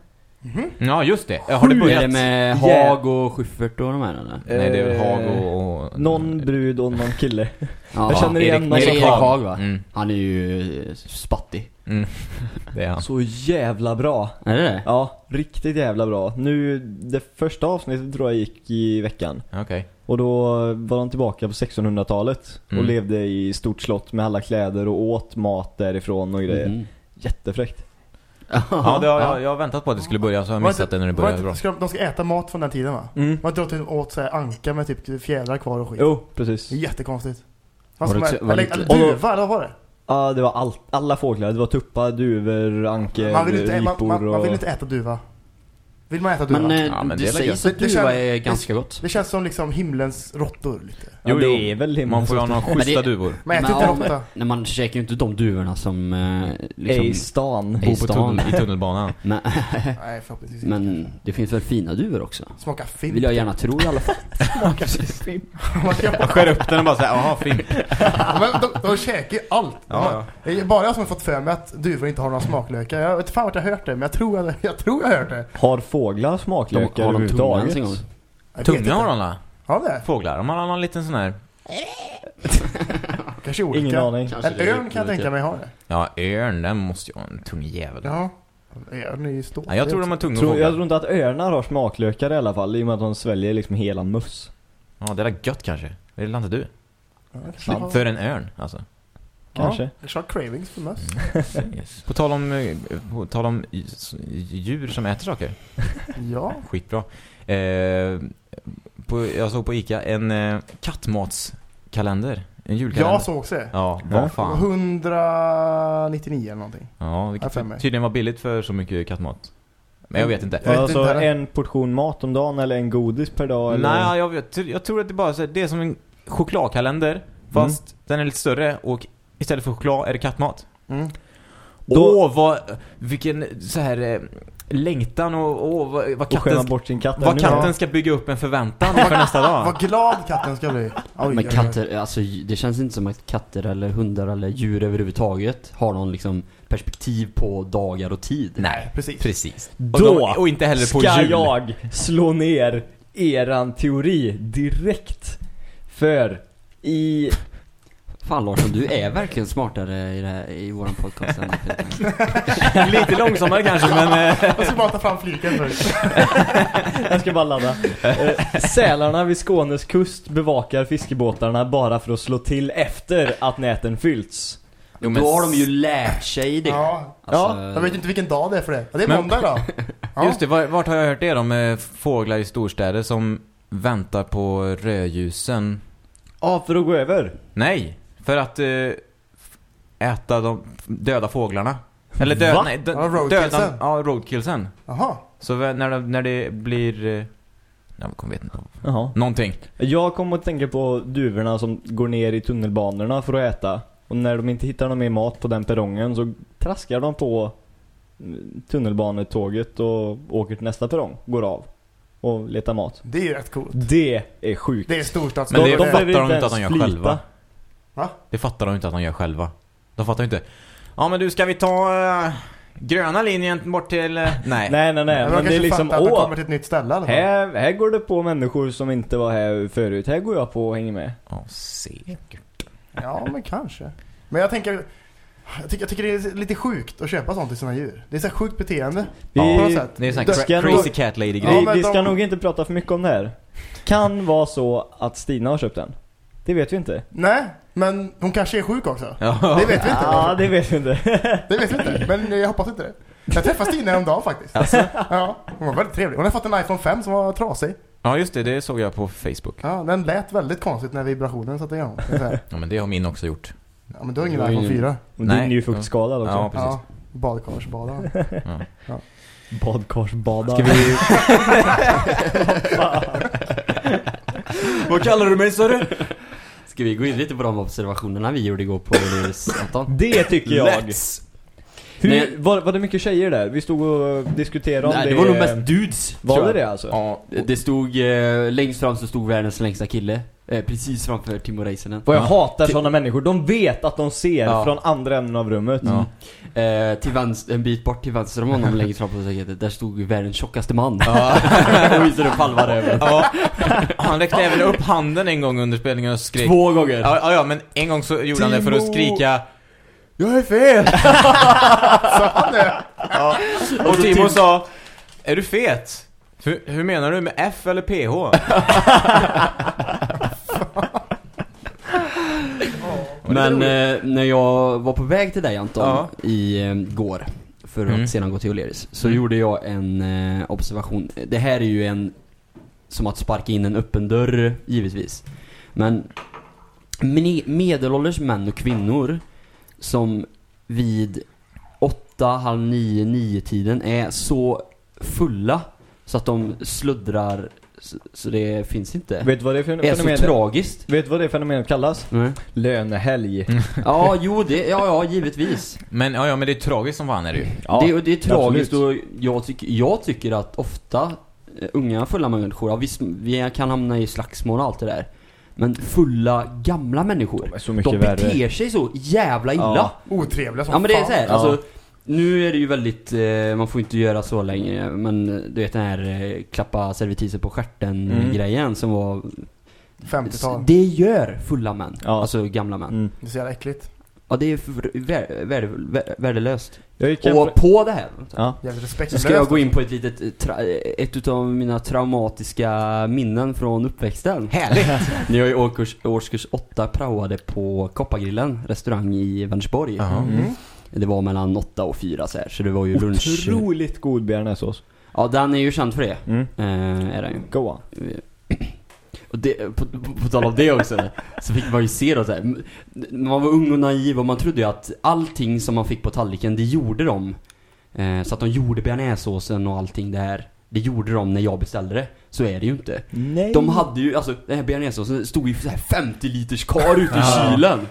Mhm. Ja, just det. Har det Är börjat? det med. Haag och Schyffert och de här eller? Nej, det är väl Eh, Haag och... och Någon brud och någon kille Ja, Jag känner igen Erik, Erik, Haag. Haag va? Mm, Han är ju eh, spattig. mm. Det är han. Så jävla bra Är det det? Ja, riktigt jävla bra Nu, det första avsnittet tror jag gick i veckan Okej. Och då var de tillbaka på 1600-talet Och Mm. levde i stort slott med alla kläder och åt mat därifrån och grejer Mhm. Jättefräckt Ja, det har, jag, jag har väntat på att det skulle börja så har jag missat det när det började bra. ska de, de ska äta mat från den tiden va? mm. Man drar till åt så här anka med typ fjädrar kvar och skit. Jo, precis Det är jättekonstigt. Vad Var som det är, inte- var det eller, duva, eller vad var det? Ja, det var allt, alla fåglar. Det var tuppar, duvor, anker, Man vill, inte, man, ripor man, man vill inte äta duva. Vill man äta duva? Men, eh, Ja, men det, det är sägs att Det- det duva känns- är ganska gott. Det känns som liksom himlens råttor lite. Ja, Jo, det jo. är väl himlen Man får ju ha några schyssta det- duvor. Men äter inte ja, råtta. Nej, man käkar ju inte de duvorna som eh, är liksom... i stan. I Bo på tunnel, i tunnelbanan. Men, Nej, förhoppningsvis inte. men det finns väl fina duvor också? Smakar fint. Vill jag gärna tro i alla fall. Man ska- Jag skär upp den och bara såhär, jaha, fint. Men de, de käkar ju allt. Ja, Det är bara jag som har fått för mig att duvor inte har några smaklökar. Jag vet inte fan vart jag har hört det, men jag tror jag, jag, tror jag har hört det. Har fåglar De, smaklökar har de tunga ens en gång? Tunga har de va? Har de det? Fåglar. De har någon liten sån här... Kanske olika. Ingen aning. Kanske En örn kan jag tänka mig ha det. Ja, örn, den måste ju ha en tung jävel. Ja. Örn är ju stor. Ja, jag tror de har tunga Tror, jag fåglar. tror inte att örnar har smaklökar i alla fall, i och med att de sväljer liksom hela möss. Ja, det är gött kanske. Det är inte du. Ja, För en örn, alltså. Kanske. Ja, har cravings för möss. Yes. På tal om, eh, på tal om djur som äter saker. Ja. Skitbra. Eh, på, jag såg på Ica en eh, kattmatskalender. En julkalender. Jag såg också det. Ja, Ja. vad fan. 199 eller någonting. Ja, vilket tydligen var billigt för så mycket kattmat. Men jag vet inte. Jag vet alltså inte en portion mat om dagen eller en godis per dag eller? Nej, jag, vet, jag tror att det bara är så det är som en chokladkalender. Fast den är lite större och istället för choklad är det kattmat. Mm. Då- Åh, vad, vilken så här eh, längtan och åh, vad, vad Och skämma katten, bort sin katt vad ännu katten mer. ska bygga upp en förväntan för nästa dag. Vad glad katten ska bli. Oj, Men oj, oj. katter, alltså det känns inte som att katter eller hundar eller djur överhuvudtaget har någon liksom perspektiv på dagar och tid. Nej, Precis. precis. Och, Då de, och inte heller på ska jul. jag slå ner eran teori direkt. För i... Fan Larsson, du är verkligen smartare i, det här, i våran podcast än. Lite långsammare kanske, men... Eh, Jag ska bara ta fram fliken först. Jag ska bara ladda. Eh, sälarna vid Skånes kust bevakar fiskebåtarna bara för att slå till efter att näten fyllts. jo, men Då har de ju lärt sig det. Ja. Alltså, Jag vet inte vilken dag det är för det. Ja, det är Men- måndag idag. Ja. Just det, var- vart har jag hört det då med fåglar i storstäder som väntar på rödljusen? Ja, för att gå över. Nej, för att eh, äta de döda fåglarna. Eller döda, Va? nej, dö, Ja, roadkillsen. döda, ja, roadkillsen. Jaha. Så vä- när det, när det blir, eh, jag kommer vet inte, Jaha. någonting. Jag kommer att tänka på duvorna som går ner i tunnelbanorna för att äta. Och när de inte hittar någon mer mat på den perrongen så traskar de på mm, tunnelbanetåget och åker till nästa perrong. Går av. Och letar mat. Det är ju rätt coolt. Det är sjukt. Det är storstads... Men det de fattar behöver de inte inte att ens de gör själva. Va? Det fattar de inte att de gör själva. De fattar inte. Ja men du, ska vi ta eh, gröna linjen bort till... eh, nej. Nej, nej, nej. Men, Men, det är liksom, att de åh, kommer till ett nytt ställe eller? här, här går det på människor som inte var här förut. Här går jag på och hänger med. Ja, säkert. Ja, men kanske. Men jag tänker... Jag tycker, jag tycker det är lite sjukt att köpa sånt till sina djur. Det är så sjukt beteende. Vi, på något sätt. Det är sån cra- crazy cat lady vi, grej. Ja, men vi ska de- nog inte prata för mycket om det här. Kan vara så att Stina har köpt den. Det vet vi inte. Nej, men hon kanske är sjuk också. Ja. Det vet vi inte. Ja, det vet vi inte. Det vet vi inte, men jag hoppas inte det. Jag träffade Stina häromdagen faktiskt. Alltså? Ja, hon var väldigt trevlig. Hon har fått en iPhone 5 som var trasig. ja, just det. Det såg jag på Facebook. Ja, den lät väldigt konstigt när vibrationen satte igång. Ja, men det har min också gjort. Ja, men du har ingen Du iPhone ingen- 4. Och Nej. din är ju fuktskadad också. Ja, precis. Ja, badkarsbada. Ja. Badkarsbada. Ska vi... Vad kallar du mig, sa du? Ska vi gå in lite på de observationerna vi gjorde igår på Anton? Det tycker jag. Let's! Hur, Nej. var, var det mycket tjejer där? Vi stod och diskuterade om Nej, det. det var nog mest dudes. Var det det alltså? Ja, Det stod, eh, längst fram så stod världens längsta kille. Eh, precis framför Timo Räisänen. Vad jag Ja. hatar Till- sådana människor. De vet att de ser Ja. från andra änden av rummet. Ja. Eh, till vänster, en bit bort till vänster om honom längst fram på staketet, där stod världens tjockaste man. Ja. och visade upp halva röven. ja. Han räckte även upp handen en gång under spelningen och skrek. Två gånger. Ja, ja, ja, men en gång så gjorde han det för att Timo! skrika Jag är fel! Sa han det? ja. Och Timo sa Är du fet? Hur, hur menar du med F eller PH? Men eh, när jag var på väg till dig Anton, Ja. i eh, går, för att Mm. sedan gå till O'Learys, så Mm. gjorde jag en eh, observation. Det här är ju en, som att sparka in en öppen dörr, givetvis. Men medelålders män och kvinnor som vid 8, halv 9, 9 tiden är så fulla så att de sluddrar så, så det finns inte. Vet du vad det är för Det är så fenomen? tragiskt. Vet du vad det fenomenet kallas? Nej. Lönehelg. Ja, jo det, ja, ja, givetvis. Men, ja, ja, men det är tragiskt som fan är det ju. Ja, det, det är tragiskt absolut. och jag, tycker jag tycker att ofta eh, unga fulla människor, ja, visst vi kan hamna i slagsmål och allt det där. Men fulla gamla människor, De är så de mycket värre. beter sig så jävla illa. Ja. Otrevliga som Ja men det är fan. så här, Ja. alltså Nu är det ju väldigt, eh, man får inte göra så längre Men du vet den här eh, klappa servitriser på stjärten Mm. grejen som var 50-tal. Det gör fulla män, Ja. alltså gamla män Mm. Det är så jävla äckligt. Ja det är vär, vär, vär, värdelöst Jag gick hem Och på det här Ja. Respektlöst. ska jag gå in på ett litet, eh, ett utav mina traumatiska minnen från uppväxten Härligt! När jag i årskurs, årskurs 8 praoade på Koppargrillen, restaurang i Vänersborg Jaha. Mm. Det var mellan 8 och 4 så här, så det var ju lunch Otroligt god bearnaisesås. Ja, den är ju känd för det. Mm. Eh, är den ju. Go on. Och det, på, på, på tal om det också, så fick man ju se då så här. Man var ung och naiv och man trodde ju att allting som man fick på tallriken, det gjorde de. Eh, så att de gjorde bearnaisesåsen och allting där. Det gjorde de när jag beställde det. Så är det ju inte. Nej. De hade ju, alltså den här bearnaisesåsen stod ju så här 50 liters kar ute i kylen.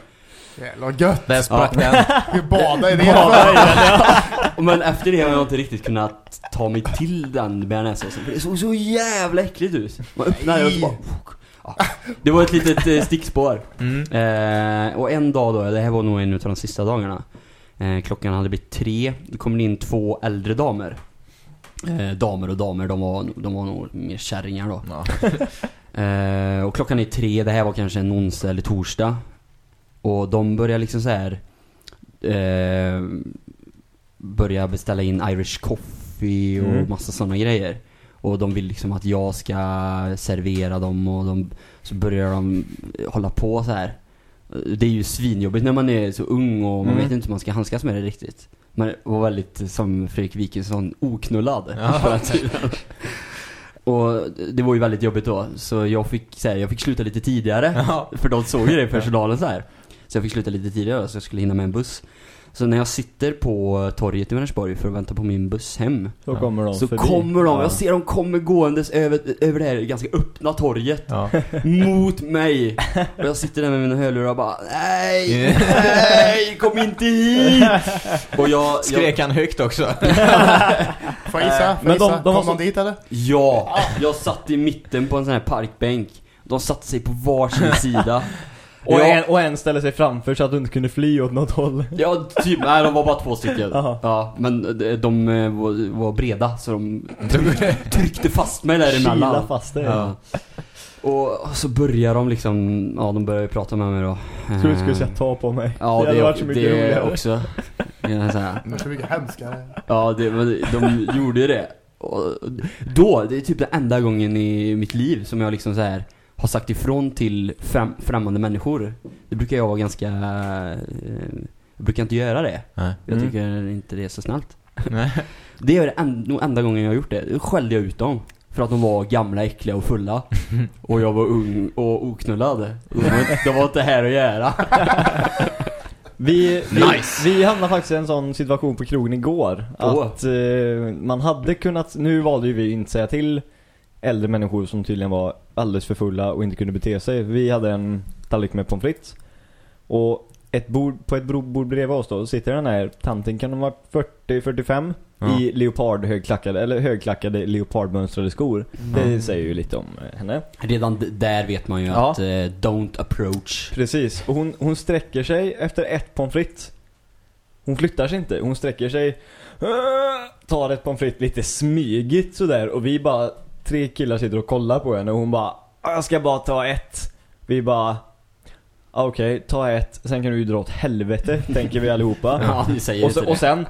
Jävla gött. Där sprack den. Vi badar i det. Bada i den, ja. Men efter det har jag inte riktigt kunnat ta mig till den bearnaisesåsen det såg så jävla äckligt ut. Man öppnade och så bara... Ja. Det var ett litet eh, stickspår. Mm. Eh, och en dag då, det här var nog en av de sista dagarna. Eh, klockan hade blivit tre, det kom in två äldre damer. Eh, damer och damer, de var, de var nog mer kärringar då. Ja. Eh, och klockan är tre, det här var kanske en onsdag eller torsdag. Och de börjar liksom så här eh, Börja beställa in Irish coffee och Mm. massa sådana grejer. Och de vill liksom att jag ska servera dem och de, så börjar de hålla på så här. Det är ju svinjobbigt när man är så ung och man Mm. vet inte hur man ska handskas med det riktigt. Man var väldigt, som Fredrik Wikingsson, oknullad Ja. Och det var ju väldigt jobbigt då, så jag fick, så här, jag fick sluta lite tidigare. Ja. För de såg ju det i personalen så här. Så jag fick sluta lite tidigare så jag skulle hinna med en buss. Så när jag sitter på torget i Vänersborg för att vänta på min buss hem. Så kommer de Så förbi. kommer de, Ja. jag ser dem kommer gåendes över, över det här ganska öppna torget. Ja. Mot mig. Och jag sitter där med mina hörlurar och bara Nej, nej, kom inte hit! Och jag, jag Skrek han högt också? Får jag gissa? Får Men jag de- de var Kom de dit eller? Ja, jag satt i mitten på en sån här parkbänk. De satte sig på varsin sida. Och, Ja. en, och en ställer sig framför så att du inte kunde fly åt något håll. Ja, typ, nej de var bara två stycken. Ja, men de, de eh, var, var breda så de tryck, tryckte fast mig däremellan. Kila fast dig. Ja. Och så börjar de liksom, ja de börjar ju prata med mig då. Tror du skulle Eh, säga ta på mig. Ja, det det, varit så mycket det roligare. också. Det är så mycket hemskare. Ja, det, de gjorde ju det. Och då, det är typ den enda gången i mitt liv som jag liksom så här har sagt ifrån till främ, främmande människor. Det brukar jag vara ganska... Eh, jag brukar inte göra det. Nej. Jag Mm. tycker inte det är så snällt. Nej. Det är det en, nog enda gången jag har gjort det. Då skällde jag ut dem. För att de var gamla, äckliga och fulla. Och jag var ung och oknullad. De var, inte- de var inte här att göra. Vi, vi, Nice. vi hamnade faktiskt i en sån situation på krogen igår. Att eh, man hade kunnat, nu valde ju vi inte säga till äldre människor som tydligen var alldeles för fulla och inte kunde bete sig. Vi hade en tallrik med pommes frites. Och ett bord, på ett bord bredvid oss då sitter den här tanten, kan de ha varit 40-45? Ja. I leopard högklackade, eller högklackade leopardmönstrade skor. Det säger ju lite om eh, henne. Redan där vet man ju Ja. att eh, don't approach. Precis, och hon, hon sträcker sig efter ett pommes frites. Hon flyttar sig inte, hon sträcker sig, tar ett pommes frites lite smygigt sådär och vi bara, tre killar sitter och kollar på henne och hon bara, "Ah, jag ska bara ta ett. Vi bara, "Ah, okej, ta ett, sen kan du ju dra åt helvete, tänker vi allihopa. Ja, ni säger och, så, och sen,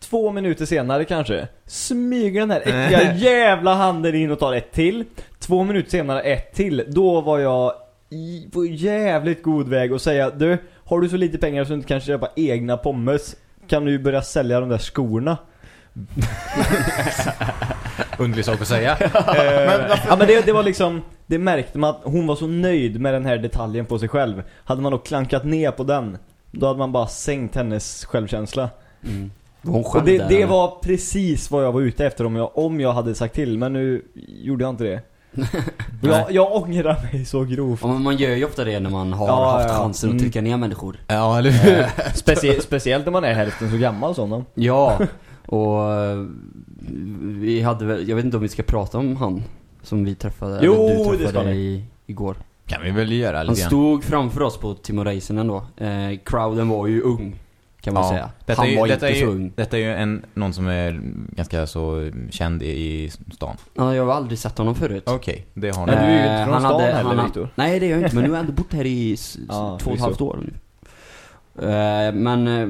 två minuter senare kanske, smyger den här äckliga jävla handen in och tar ett till. Två minuter senare ett till. Då var jag i, på jävligt god väg att säga, du, har du så lite pengar så du inte kan köpa egna pommes, kan du ju börja sälja de där skorna. Underlig sak att säga. Men varför, Ja men det, det var liksom, det märkte man att hon var så nöjd med den här detaljen på sig själv. Hade man då klankat ner på den, då hade man bara sänkt hennes självkänsla. Mm. Var hon Och själv det, där, det eller? var precis vad jag var ute efter om jag, om jag hade sagt till, men nu gjorde jag inte det. Och jag, jag ångrar mig så grovt. Ja, men man gör ju ofta det när man har Ja, haft ja. chansen att Mm. trycka ner människor. Ja, eller hur? Specie, speciellt när man är hälften så gammal sådana. Ja, och vi hade väl, jag vet inte om vi ska prata om han som vi träffade, Jo, eller det du ska träffade ni. i, igår. kan vi väl göra Han lite grann. stod framför oss på Timo Räisänen då. Eh, crowden var ju ung, kan man säga. Detta han är, ju- var detta inte är så ju, ung. Detta är ju en, någon som är ganska så känd i, i stan. Ja, jag har aldrig sett honom förut. Okej, det har Men ni. du är ju inte Eh, från han stan hade- heller, han Viktor. Nej, det är jag inte, men nu har jag ändå bott här i s- s- Ja, två och ett förvisso. halvt år nu. Eh, men eh,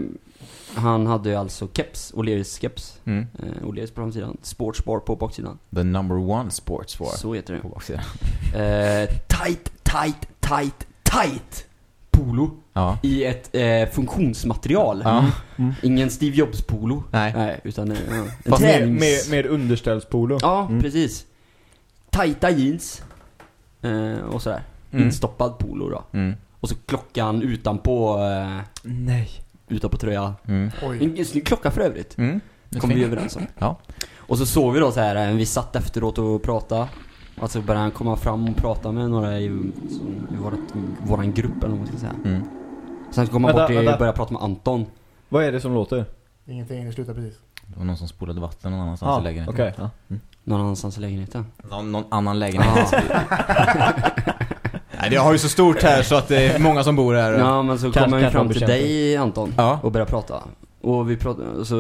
han hade ju alltså keps, O'Learys keps. Mm. Eh, O'Learys på framsidan, Sportsbar på baksidan. The number one sports bar. Så heter På det. baksidan. Eh, tight, tight, tight, tight polo Ja. i ett eh, funktionsmaterial. Ja. Ingen Steve Jobs polo. Nej. Nej, utan eh, en Fast Med, tränings... med, med underställspolo. Ja, Mm. precis. Tajta jeans. Eh, och sådär. Mm. Instoppad polo då. Mm. Och så klockan utanpå, eh, Nej. utanpå tröjan. Mm. oj. En, snygg klocka för övrigt. Mm. Kom vi överens om. Ja. Och så såg vi då så här, eh, vi satt efteråt och pratade. Och så började han komma fram och prata med några i, i vårat, våran grupp eller vad man ska säga. Mm. Sen så kom han Vänta, bort och började prata med Anton. Vad är det som låter? Ingenting, det slutar precis. Det var någon som spolade vatten någon annanstans i lägenheten. okej. Ja. Mm. Någon annanstans i lägenheten. Någon, någon annan lägenhet. Ja, Nej, jag har ju så stort här så att det är många som bor här. ja men så Kanske- kom han ju kanske fram till dig Anton. Ja. Och började prata. Och vi pratade, så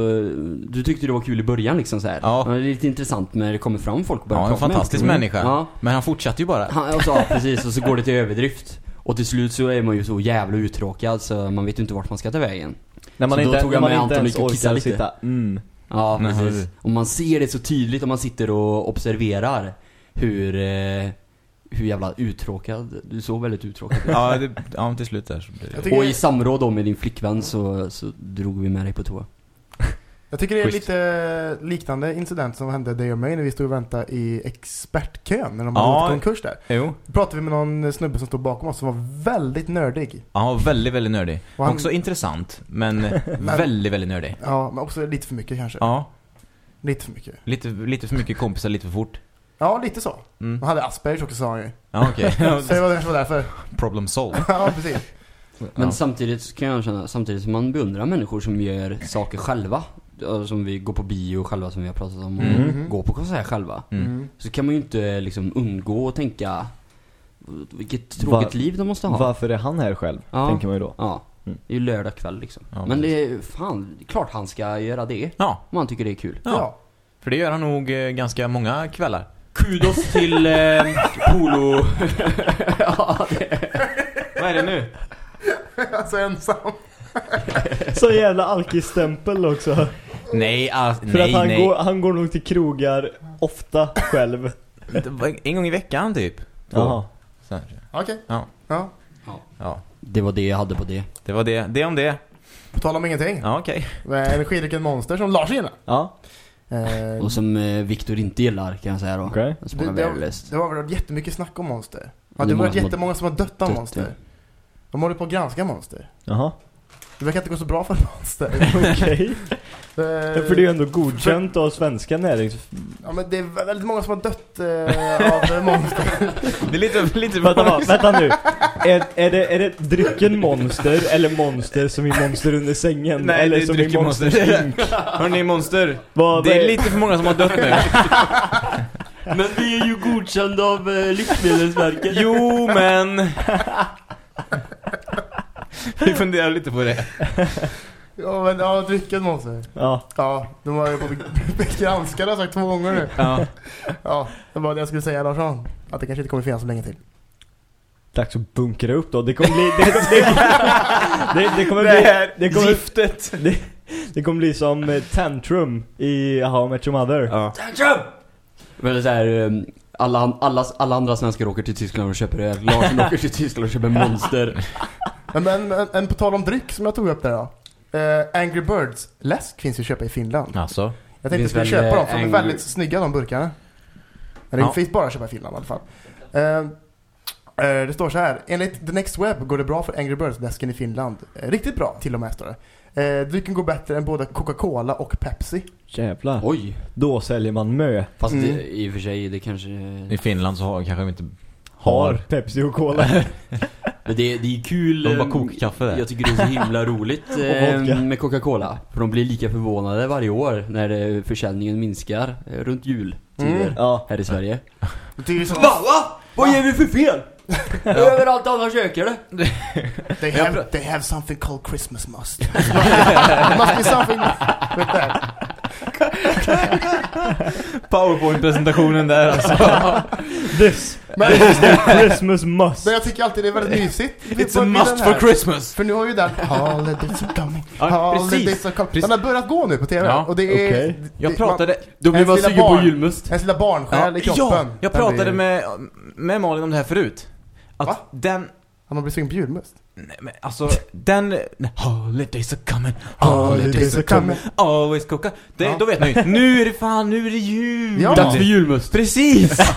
du tyckte det var kul i början liksom så här. Ja. Det är lite intressant när det kommer fram folk och börjar Ja, en prata med fantastisk människor. människa. Ja. Men han fortsatte ju bara. Han, och så, ja, precis, och så går det till överdrift. Och till slut så är man ju så jävla uttråkad så man vet ju inte vart man ska ta vägen. När man Så då inte, tog när jag man med Anton och gick och kissade lite. sitta mm. Ja, precis. Och man ser det så tydligt om man sitter och observerar hur, eh, hur jävla uttråkad, du såg väldigt uttråkad ut. Ja, det, ja till slut där så det... Och i samråd då med din flickvän så, så drog vi med dig på toa. jag tycker det är Schysst. lite liknande incident som hände dig och mig när vi stod och väntade i expertkön när de Ja. hade gått konkurs där. Jo. Då pratade vi med någon snubbe som stod bakom oss som var väldigt nördig. Han var väldigt, väldigt nördig. Och han- Också intressant, men väldigt, väldigt nördig. Ja, men också lite för mycket kanske. Ja, Lite för mycket. lite, lite för mycket kompisar, lite för fort. Ja, lite så. Mm. Han hade Aspergers också sa han ju. Ja, okej. Så det var därför. Problem solved. ja, precis. Men Ja. samtidigt kan jag känna, samtidigt som man beundrar människor som gör saker själva. Som vi går på bio själva som vi har pratat om. Och Mm. går på konsert själva. Mm. Mm. Så kan man ju inte liksom undgå att tänka vilket tråkigt Va- liv de måste ha. Varför är han här själv? Ja. Tänker man ju då. Ja, Mm. det är ju lördag kväll liksom. Ja, Men det är fan, klart han ska göra det. Ja, Om han tycker det är kul. Ja. Ja. för det gör han nog eh, ganska många kvällar. Kudos till eh, Polo. ja, det, Vad är det nu? alltså ensam. Så jävla alkisstämpel också. Nej, ah, För nej, att han, nej. Går, han går nog till krogar ofta själv. En gång i veckan typ. Jaha. Okej. Ja. Ja. Ja, det var det jag hade på det. det var det. Det om det. På tal om ingenting. Ja, okej. Med Energidrycken Monster som Lars gillar. Ja, Eh, Och som eh, Viktor inte gillar kan jag säga då. okej. Det det, har, det har varit jättemycket snack om Monster. Ja, Det har många varit som har jättemånga som har dött av dött, Monster. ja. De håller på att granska Monster. Jaha. Det verkar inte gå så bra för Monster. Okej. Eh, Ja, För det är ju ändå godkänt av svenska närings... Ja men det är väldigt många som har dött eh, av eh, Monster. Det är lite, lite Vänta, va, vänta nu. Är, är, det, är det drycken Monster eller Monster som i Monster under sängen? Nej, eller det är som i Monster Monster. Inc? Hörni monster, Vad, det är lite för många som har dött nu. Men vi är ju godkända av eh, Livsmedelsverket. Jo, men... Vi funderar lite på det. Ja men ja, drycken Monster. Ja. Ja, de har ju på granskade sagt två gånger nu. Ja. Ja, det var det jag skulle säga Larsson. Att det kanske inte kommer finnas så länge till. Dags att bunkra upp då. Det kommer bli... Det, det, det, det kommer bli... Det kommer, giftet. det, det kommer bli som eh, Tantrum i How I Met Your Mother. Ja. Men det är så här, um, alla, alla, alla andra svenskar åker till Tyskland och köper öl. Larsson åker till Tyskland och köper Monster. Men, men, men, men på tal om dryck som jag tog upp där då. Eh, Angry Birds läsk finns ju att köpa i Finland. Alltså. Jag tänkte finns jag skulle köpa dem, eh, för de är Angry- väldigt snygga de burkarna. Ja. det finns bara att köpa i Finland i alla fall. Eh, eh, det står så här. Enligt The Next Web går det bra för Angry Birds-läsken i Finland. Eh, riktigt bra till och med står det. Eh, drycken går bättre än både Coca-Cola och Pepsi. Jävlar. Oj. Då säljer man mö. Fast Mm. det, i och för sig, det kanske... I Finland så har, kanske de inte Har har. Pepsi och Cola. Men det, det är kul. De bara eh, kokkaffe där. Jag tycker det är så himla roligt eh, med Coca-Cola. För de blir lika förvånade varje år när det, försäljningen minskar eh, runt jultider Mm. ja. här i Sverige. Va? Va? Vad gör vi för fel? Överallt alla köker det. They have, they have something called Christmas must. Must be something with that. Powerpoint-presentationen där alltså. This, Men, this is the Christmas must. men jag tycker alltid det är väldigt mysigt. It's a must for. Christmas. För nu har ju den Holidays are coming. Ja, Holidays precis. are coming. Den har börjat gå nu på TV. Ja, och det är... det- Jag man- pratade... Då blir man sugen på julmust. Ens lilla barnsjäl i kroppen. ja, jag pratade blir- med, med Malin om det här förut. Att Va? den... Han har blivit sugen på julmust. Nej, men alltså, den... Holidays are coming, Holidays are coming. always coca. Det, Ja. Då vet man ju, nu är det fan, nu är det jul! Ja. Dags för julmust. Precis!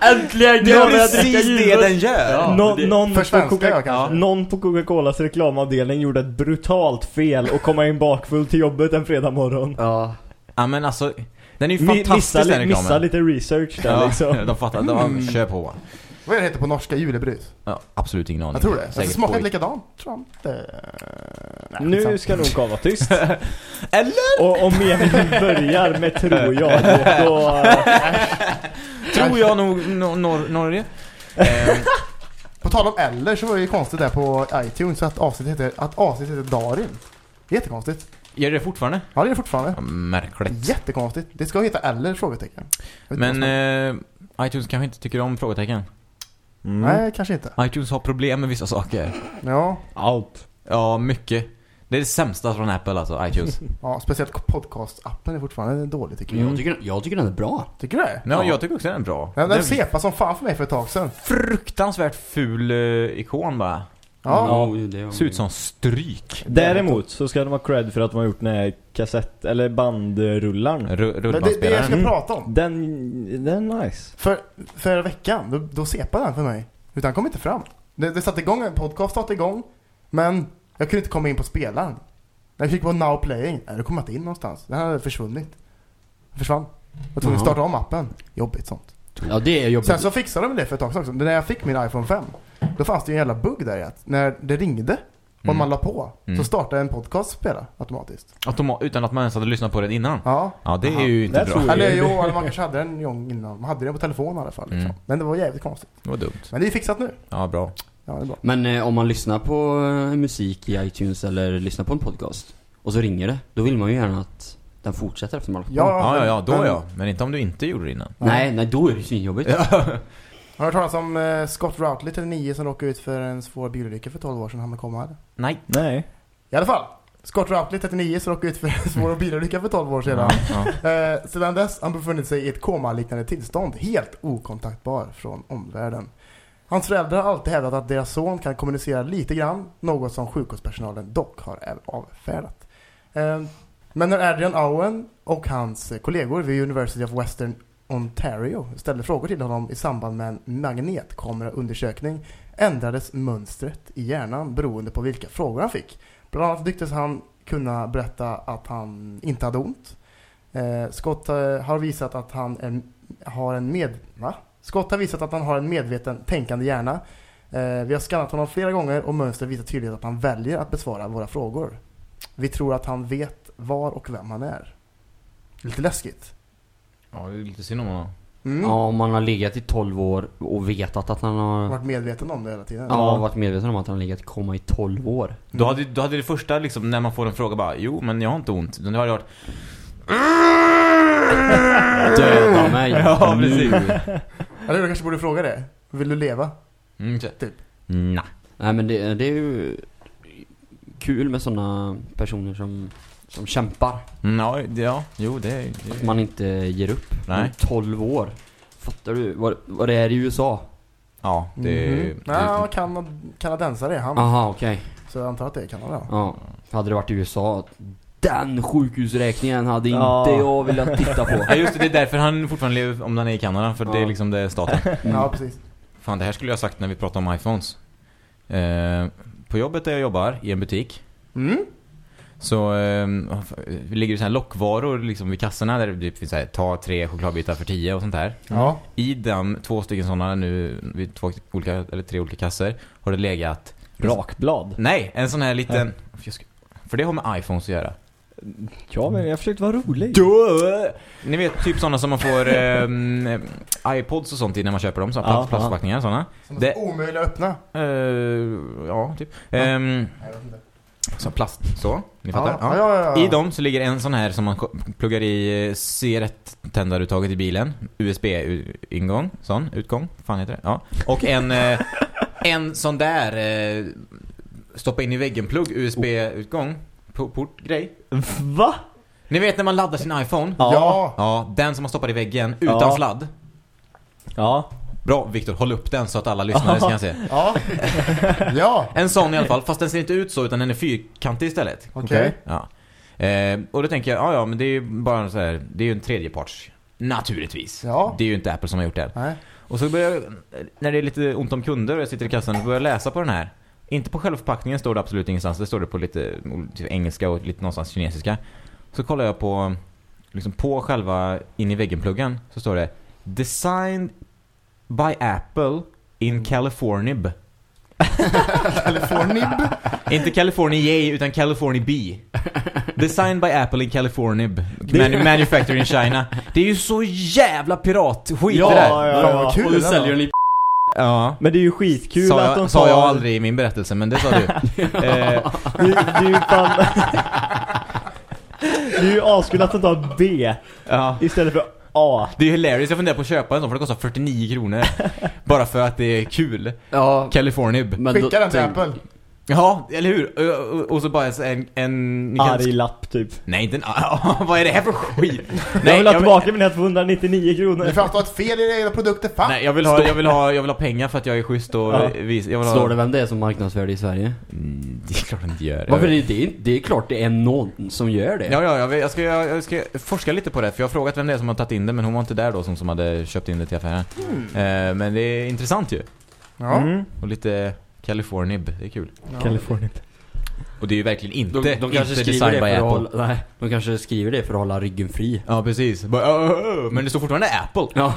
Äntligen Det är precis det den gör! Ja. Nå- det- någon, För på svenska Coca- kanske. någon på Coca-Colas reklamavdelning gjorde ett brutalt fel och komma in bakfull till jobbet en fredag morgon. Ja. Ja men alltså, den är ju Mi- fantastisk missa, den li- reklamen. missa lite research där ja, liksom. de fattar, de Mm. kör på. Vad är det heter på norska? Julebrus? Ja, absolut ingen aning. Jag tror det. Det Säkert smakar påhitt. likadant. Tror jag inte. Nej, Nu skitsamma. ska nog vara tyst. Eller? Och om meningen börjar med tror jag, då... då Tror jag nog nor Norge. Eh, På tal om eller så var det ju konstigt där på iTunes att avsnittet heter, att avsnittet heter Darin. Jättekonstigt. gör det fortfarande? Ja, det är det fortfarande. Ja, märkligt. Jättekonstigt. Det ska heta eller? Frågetecken. Men eh, iTunes kanske inte tycker om frågetecken. Mm. Nej, kanske inte. iTunes har problem med vissa saker. Ja, Allt. Ja, mycket. Det är det sämsta från Apple alltså, iTunes. ja speciellt podcast-appen är fortfarande dålig tycker jag. Jag, tycker, jag tycker den är bra. Tycker du det? Ja, jag tycker också den är bra. Ja, det den är sepa som fan för mig för ett tag sedan. fruktansvärt ful eh, ikon bara. Ja, Ja, det Ser ut som stryk. Däremot så ska de ha cred för att de har gjort den här kassett, eller bandrullaren. R- Men det, det jag ska Mm. prata om. Den, den är nice. För förra veckan, då, då sepade den för mig. Utan den kom inte fram. Det, det satte igång, en podcast satte igång. Men jag kunde inte komma in på spelaren. När jag fick på Now Playing, nej, då kom jag inte in någonstans. Den hade försvunnit. Den försvann. Jag tvungen att starta om appen. Jobbigt sånt. Ja, det är jobbigt. Sen så fixade de det för ett tag sedan också. När jag fick min iPhone 5. Då fanns det ju en jävla bugg där i att när det ringde och Mm. man la på Mm. så startade en podcast spela automatiskt. Automa- utan att man ens hade lyssnat på den innan. Ja. Ja, det är Aha. ju inte Det bra. Eller jo, eller man kanske hade den en gång innan. Man hade den på telefon i alla fall. Liksom. Mm. Men det var jävligt konstigt. Det var dumt. Men det är fixat nu. Ja, bra. Ja, det är bra. Men eh, om man lyssnar på eh, musik i iTunes eller lyssnar på en podcast och så ringer det, då vill man ju gärna att den fortsätter efter man har lagt på. Ja, Ja, ja, ja, då men- ja. Men inte om du inte gjorde det innan. Nej, nej, då är det svinjobbigt. Har du hört talas om eh, Scott Routley 39 som råkade ut för en svår bilolycka för 12 år sedan han komma eller? Nej. Nej. I alla fall. Scott Routley 39 som råkade ut för en svår bilolycka för 12 år sedan. Ja, ja. Eh, sedan dess har han befunnit sig i ett komaliknande tillstånd, helt okontaktbar från omvärlden. Hans föräldrar har alltid hävdat att deras son kan kommunicera lite grann, något som sjukvårdspersonalen dock har avfärdat. Eh, men när Adrian Owen och hans kollegor vid University of Western Ontario ställde frågor till honom i samband med en magnetkameraundersökning ändrades mönstret i hjärnan beroende på vilka frågor han fick. Bland annat tycktes han kunna berätta att han inte hade ont. Eh, Scott eh, har visat att han är, har en med... Va? Scott har visat att han har en medveten tänkande hjärna. Eh, vi har skannat honom flera gånger och mönstret visar tydligt att han väljer att besvara våra frågor. Vi tror att han vet var och vem han är. Lite läskigt ja, det är lite synd om honom. Mm. Ja, om man har legat i 12 år och vetat att han har... Varit medveten om det hela tiden. Ja, varit medveten om att han har legat i koma i 12 år. Då hade, då hade det första liksom, när man får en fråga bara Jo, men jag har inte ont. Då hade det varit Döda mig Ja, precis. Eller du kanske borde fråga det. Vill du leva? mm, så- Typ. Nej. Nej men det, det är ju kul med sådana personer som, som kämpar. Mm, Ja, ja, jo det är... Att man inte ger upp. Nej. I 12 år. Fattar du vad, vad det är i USA? ja, det, Mhm. det, Ja, kanad kanadensare är han. Aha, okej. Så jag antar att det är Kanada. Ja. Hade det varit i USA, Den sjukhusräkningen hade Ja. inte jag velat titta på. Ja just det, det är därför han fortfarande lever om han är i Kanada. För det är Ja. liksom det är staten. Ja, precis. Fan, det här skulle jag ha sagt när vi pratade om iPhones. Eh, på jobbet där jag jobbar, i en butik, Mm. Så eh, ligger det så här lockvaror liksom vid kassorna där det finns så här, ta tre chokladbitar för 10 och sånt där. Ja. I de två stycken sådana nu, vid två olika, eller tre olika kassor, har det legat... Rakblad. Nej, en sån här liten... Ska- För det har med iPhones att göra. Ja, men jag försökte vara rolig. Ni vet, typ sådana som man får ehm, iPods och sånt i när man köper dem, så Ja, plast, plastförpackningar, sådana. Som är Det- omöjliga att öppna. Eh, ja, typ. Ehm, Nej, så plast, så. Ni fattar? Ja, ja, ja, ja. I dem så ligger en sån här som man pluggar i eh, C1-tändaruttaget i bilen. USB-ingång, sån, utgång, fan heter det? Ja. Och en, eh, en sån där eh, stoppa in i väggen-plugg, USB-utgång, po- portgrej. Va? Ni vet när man laddar sin iPhone? Ja. Ja, den som man stoppar i väggen utan Ja. sladd. Ja. Bra, Viktor, håll upp den så att alla lyssnare kan se. Ja. ja. En sån i alla fall, fast den ser inte ut så utan den är fyrkantig istället. Okej. Ja. Eh, och då tänker jag, ja ja, men det är ju bara så här, det är ju en tredjeparts. Naturligtvis. Ja. Det är ju inte Apple som har gjort det. Nej. Och så börjar jag, när det är lite ont om kunder och jag sitter i kassan och börjar läsa på den här. Inte på själva förpackningen står det absolut ingenstans. Det står det på lite typ engelska och lite någonstans kinesiska. Så kollar jag på, liksom på själva in i väggen-pluggen så står det Designed by Apple in California. Californib. Inte California utan California B. Designed by Apple in California. Manu manufactured in China. Det är ju så jävla piratskit Ja, det där. ja, ja. vad kul Och du det säljer den i Ja. Men det är ju skitkul Sa att de jag, sa jag aldrig i min berättelse, men det sa du. eh, Det, det är ju fan... det är ju askul att de tar B ja. istället för A. Det är hilarious, jag funderar på att köpa en sån för det kostar 49 kronor. Bara för att det är kul. Ja, California. men Skicka då- den till Apple. Ja, eller hur? Och, så bara en... en kan- Arg lapp typ. Nej, inte en... vad är det här för skit? jag vill ha jag tillbaka mina 299 Det kronor. framstår ett fel i era egna produkter. Fan. Nej, jag vill, ha, jag, vill ha, jag vill ha pengar för att jag är schysst och Ja. vis, jag vill ha... Står det vem det är som marknadsvärde i Sverige? Mm, det är klart den inte gör. Varför Jag- är det, det, det är klart det är någon som gör det. Ja, ja, jag, jag, ska, jag, jag ska forska lite på det för jag har frågat vem det är som har tagit in det men hon var inte där då som, som hade köpt in det till affären. Eh, men det är intressant ju. Ja. Mm. Och lite Californib, det är kul. Ja. Kalifornien. Och det är ju verkligen inte, de, de kanske inte skriver det för att Apple. hålla, nej, de kanske skriver det för att hålla ryggen fri. Ja, precis. Men det står fortfarande Apple. Ja.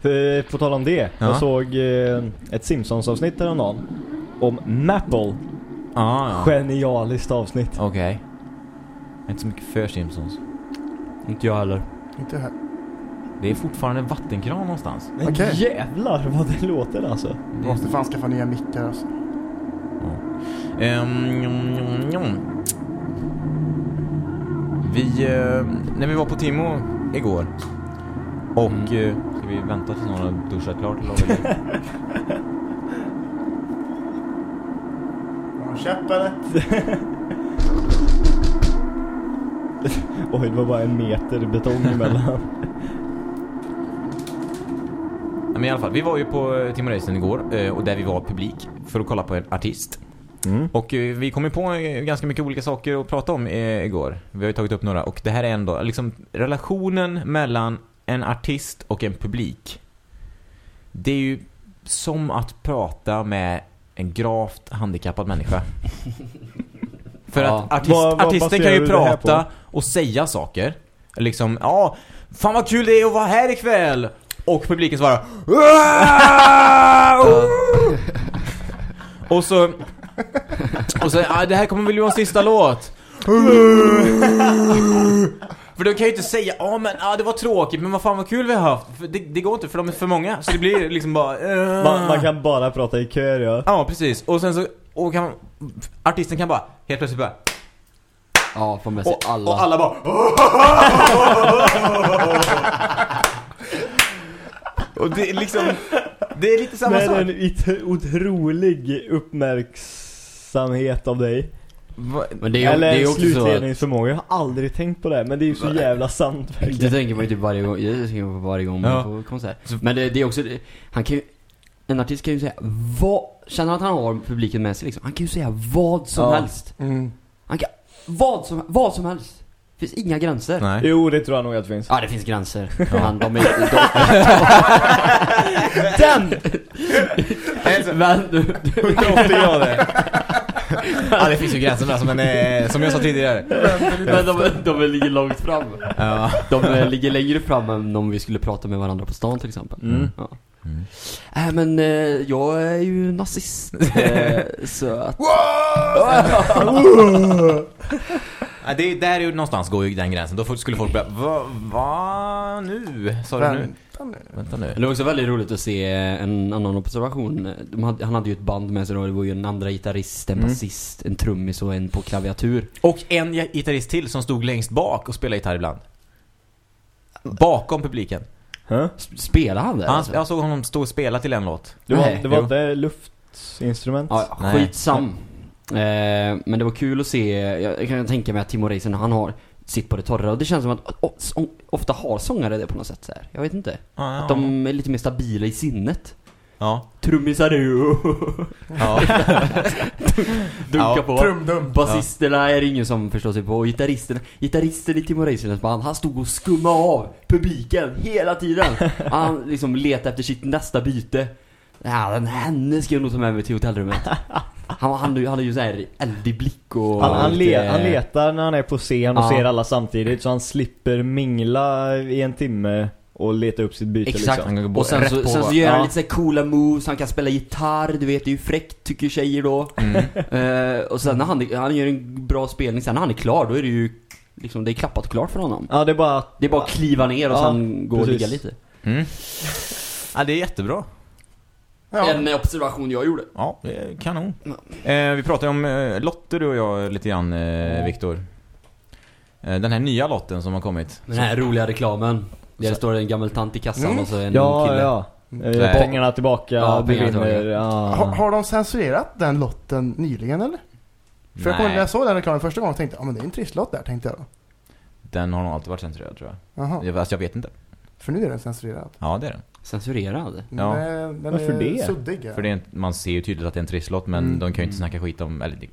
För, på tal om det. Ja. Jag såg eh, ett Simpsons-avsnitt häromdagen. Om Maple. Ah, ja. Genialiskt avsnitt. Okej. Är inte så mycket för Simpsons. inte jag heller. Inte här. Det är fortfarande en vattenkran någonstans. Men Okej. jävlar vad det låter alltså. Du måste fan skaffa nya mickar alltså. Ehm, njom, njom, njom. Vi, eh, när vi var på Timo igår och Mm. eh, ska vi vänta tills någon har duschat klart eller vad? Har du käpp eller? Oj, det var bara en meter betong emellan. Men i alla fall, vi var ju på eh, Timo Racing igår eh, och där vi var publik för att kolla på en artist. Mm. Och eh, vi kom ju på ganska mycket olika saker att prata om igår. Vi har ju tagit upp några och det här är ändå liksom relationen mellan en artist och en publik. Det är ju som att prata med en gravt handikappad människa. För Ja. att artist, Vad- vad artisten kan ju prata och säga saker. Liksom, ja, fan vad kul det är att vara här ikväll. Och publiken svarar! Och så Och så, ah, det här kommer väl vara sista låt För då kan ju inte säga, ja men ah, det var tråkigt men vad fan vad kul vi har haft för det, det går inte för de är för många Så det blir liksom bara "Äh." Man, man kan bara prata i kör ja. Ja precis, och sen så och kan, Artisten kan bara, helt plötsligt bara Ja, få med sig och, alla. och alla bara Och det är liksom Det är lite samma Med sak en it- otrolig uppmärksamhet av dig. Men det är Eller det är en också slutledningsförmåga. Jag har aldrig tänkt på det, men det är ju så jävla sant Det verkligen. tänker man ju typ varje gång, jag tänker på varje gång man Ja. får konsert. Så- Men det, det är också, han kan ju, en artist kan ju säga vad, känner att han har publiken med sig liksom. Han kan ju säga vad som Ja. helst. Mm. Han kan vad som, vad som helst. Det finns inga gränser. Nej. Jo, det tror jag nog att det finns. Ja, det finns gränser. Men de är... De, Den! men du, 180 grader. Ja, det finns ju gränser där, men eh, som jag sa tidigare. men de, de ligger långt fram. Ja. De eh, ligger längre fram än om vi skulle prata med varandra på stan till exempel. Mm. Ja. Mm. Äh, men eh, jag är ju nazist. Eh, så att... Ja, det, där är ju någonstans går ju den gränsen. Då skulle folk börja, va, va nu? Sa du nu? Vänta nu. Vänta nu. Det var också väldigt roligt att se en annan observation. De hade, han hade ju ett band med sig då. Det var ju en andra gitarrist, en Mm. basist, en trummis och en på klaviatur. Och en gitarrist till som stod längst bak och spelade gitarr ibland. Bakom publiken. Huh? Spelade han där? Han, alltså? jag såg honom stå och spela till en låt. Det var, Nej, det var inte luftinstrument? Ja, ja, Nej. Eh, men det var kul att se, jag, kan tänka mig att Timo Reisen, han har sitt på det torra och det känns som att o, o, ofta har sångare det på något sätt så här. Jag vet inte. Ja, Att de är lite mer stabila i sinnet. Ja. Trummisar du ja. Dunka Ja, på. Trumdum. Basisterna är det ingen som förstår sig på. Och gitarristerna, gitarristen i Timo Räisänens band, han stod och skummade av publiken hela tiden. Han liksom letade efter sitt nästa byte. Ja, den henne ska jag nog ta med mig till hotellrummet. Han, han, han hade ju så här eldig blick och... Han, han, le, han letar när han är på scen och Ja. ser alla samtidigt så han slipper mingla i en timme och leta upp sitt byte Exakt. liksom. Han går Och sen så, på, sen så gör han Ja. lite så coola moves, han kan spela gitarr, du vet, det är ju fräckt tycker tjejer då. Mm. Eh, och sen när han, han gör en bra spelning, sen när han är klar, då är det ju liksom, det är klappat och klart för honom. Ja, det är bara att Det är bara att kliva ner och Ja, sen gå och ligga lite. Mm. Ja, det är jättebra. Ja. En observation jag gjorde. Ja, det är kanon. Eh, vi pratade om eh, lotter du och jag lite grann, eh, Viktor. Eh, den här nya lotten som har kommit. Den här roliga reklamen. Där det står en gammal tant i kassan Mm. och så en Ja, kille. ja. Eh, Nej. pengarna tillbaka, Ja, pengarna tillbaka. Har, Ja. har de censurerat den lotten nyligen eller? För jag kommer när jag såg den reklamen första gången tänkte jag, ja men det är en trisslott där tänkte jag då. Den har nog alltid varit censurerad tror jag. Jaha, jag. Fast jag vet inte. För nu är den censurerad. Ja, det är den. Censurerad. Ja. Den den Varför är det? suddig. Ja. För det är, inte- man ser ju tydligt att det är en trisslott men Mm. de kan ju inte snacka skit om, eller det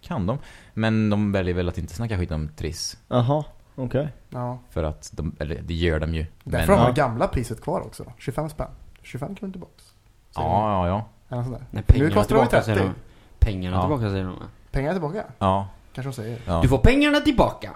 kan de. Men de väljer väl att inte snacka skit om triss. Jaha, okej. Ja. För att de, eller det gör de ju. Därför Men, har ja. de gamla priset kvar också. 25 spänn. 25 kronor tillbaks. Säger de. ja, ja, ja. Eller sånt där. Nej, Nu pengarna kostar de tillbaka 30. säger de. Pengarna Ja. tillbaka säger de. Pengar tillbaka, Ja, kanske de säger. ja. Du får pengarna tillbaka.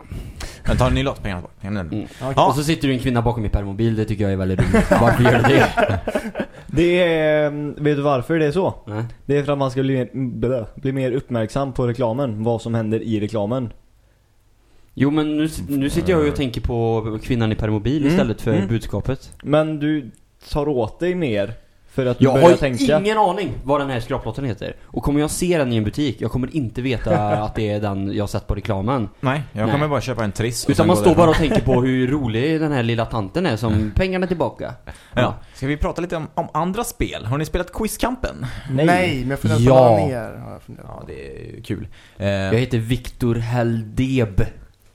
Men ta en ny lott, pengarna. Pengarna. Mm. Ja, Ja. Och så sitter du en kvinna bakom i permobil, det tycker jag är väldigt roligt. Varför gör du det? Det är, mm, vet du varför det är så? Nej. Det är för att man ska bli, mer- bli mer uppmärksam på reklamen, vad som händer i reklamen. Jo men nu, nu sitter jag ju och tänker på kvinnan i permobil Mm, istället för mm. budskapet. Men du tar åt dig mer för att du Jag har tänka. ingen aning vad den här skraplotten heter. Och kommer jag se den i en butik, jag kommer inte veta att det är den jag sett på reklamen. Nej, jag Nej. kommer bara köpa en triss. och Utan man står därifrån. bara och tänker på hur rolig den här lilla tanten är som pengarna tillbaka. Ja. Ska vi prata lite om, om andra spel? Har ni spelat Quizkampen? Nej. men jag funderar på Ja. att ladda ner. Ja, på. det är kul. Eh, Jag heter Viktor Heldeb.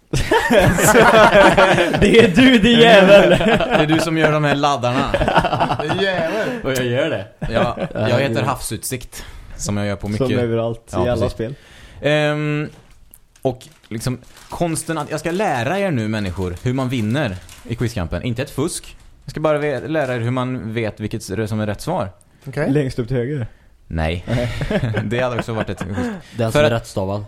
Det är du din jävel! det är du som gör de här laddarna. Jävel! Och jag gör det. Ja, jag heter Havsutsikt. Som jag gör på mycket. Som överallt Ja, i alla precis. spel. Ehm, och liksom konsten att jag ska lära er nu människor hur man vinner i quizkampen. Inte ett fusk. Jag ska bara lära er hur man vet vilket som är rätt svar. Okej. Längst upp till höger. Nej. det hade också varit ett. Den som är rättstavad.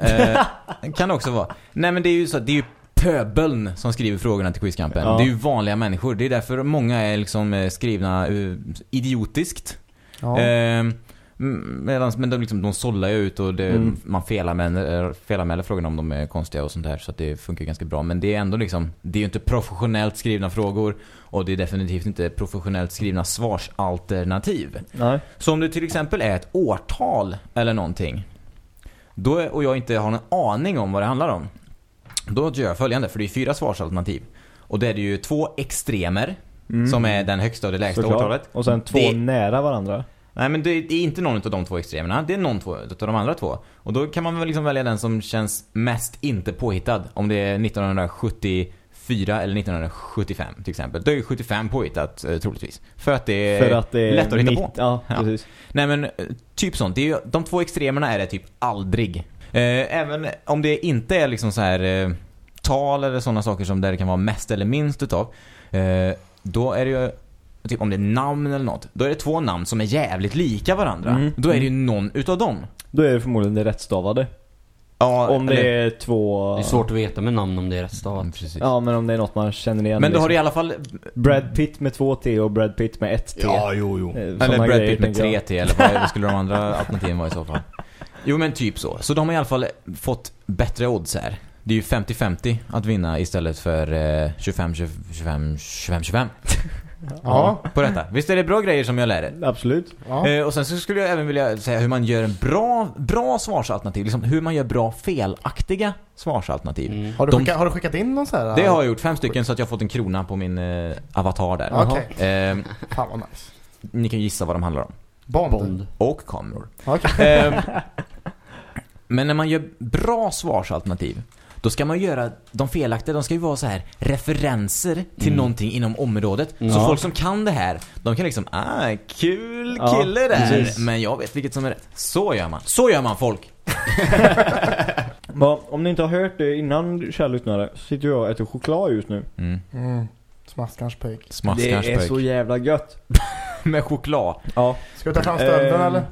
Eh, kan det också vara. Nej men det är ju så det är ju pöbeln som skriver frågorna till quizkampen. Ja. Det är ju vanliga människor. Det är därför många är liksom eh, skrivna eh, idiotiskt. Ja. M- medans, men de, liksom, de sållar ju ut och det, Mm. man felanmäler, felanmäler frågorna om de är konstiga och sånt där. Så att det funkar ganska bra. Men det är ändå liksom, det är ju inte professionellt skrivna frågor. Och det är definitivt inte professionellt skrivna svarsalternativ. Nej. Så om det till exempel är ett årtal eller någonting. Då, och jag inte har någon aning om vad det handlar om. Då gör jag följande, för det är fyra svarsalternativ. Och det är det ju två extremer, Mm. som är den högsta och det lägsta Såklart. årtalet. Och sen två Det- nära varandra. Nej men det, är inte någon av de två extremerna, det är någon två, utav de andra två. Och då kan man väl liksom välja den som känns mest inte påhittad. Om det är 1974 eller 1975 till exempel. Då är ju 75 påhittat eh, troligtvis. För att det är, För att det är lättare att hitta på. Ja, Ja. Nej men eh, typ sånt. Det är ju, de två extremerna är det typ aldrig. Eh, även om det inte är liksom så här eh, tal eller sådana saker som där det kan vara mest eller minst utav. Eh, då är det ju, typ om det är namn eller något, då är det två namn som är jävligt lika varandra. Mm. Då är det ju någon utav dem. Då är det förmodligen det rättstavade. Ja, Om det eller- är två... Det är svårt att veta med namn om det är rätt Ja, stavat. precis. Ja, men om det är något man känner igen. Men då har du i liksom. alla fall... Brad Pitt med två T och Brad Pitt med ett T. jo, jo. Eh, Eller såna Brad grejer, Pitt med jag. 3T, eller vad vad skulle de andra alternativen vara i så fall? Jo, men typ så. Så de har i alla fall fått bättre odds här. Det är ju 50-50 att vinna istället för eh, 25-25-25-25 Ja. på detta. Visst är det bra grejer som jag lär er? Absolut. ja. Eh, och sen så skulle jag även vilja säga hur man gör en bra, bra svarsalternativ. Liksom hur man gör bra felaktiga svarsalternativ. Mm. Har, du de- skickat, har du skickat in någon så här? Det har jag gjort, fem stycken, så att jag har fått en krona på min eh, avatar där. Okej, Eh, fan vad nice. ni kan gissa vad de handlar om. Bond. Bond. Och kameror. Okej. Ehm, men när man gör bra svarsalternativ då ska man göra de felaktiga, de ska ju vara så här referenser till Mm. någonting inom området. Så Ja. folk som kan det här, de kan liksom, ah, kul Ja, kille där. precis. Men jag vet vilket som är rätt. Så gör man. Så gör man folk. Va, om ni inte har hört det innan, kära lyssnare, så sitter jag och äter choklad just nu. Mm. Mm. Smaskarns pöjk. det är så jävla gött. Med choklad. Ja. Ska vi ta fram stölden Ehm, eller?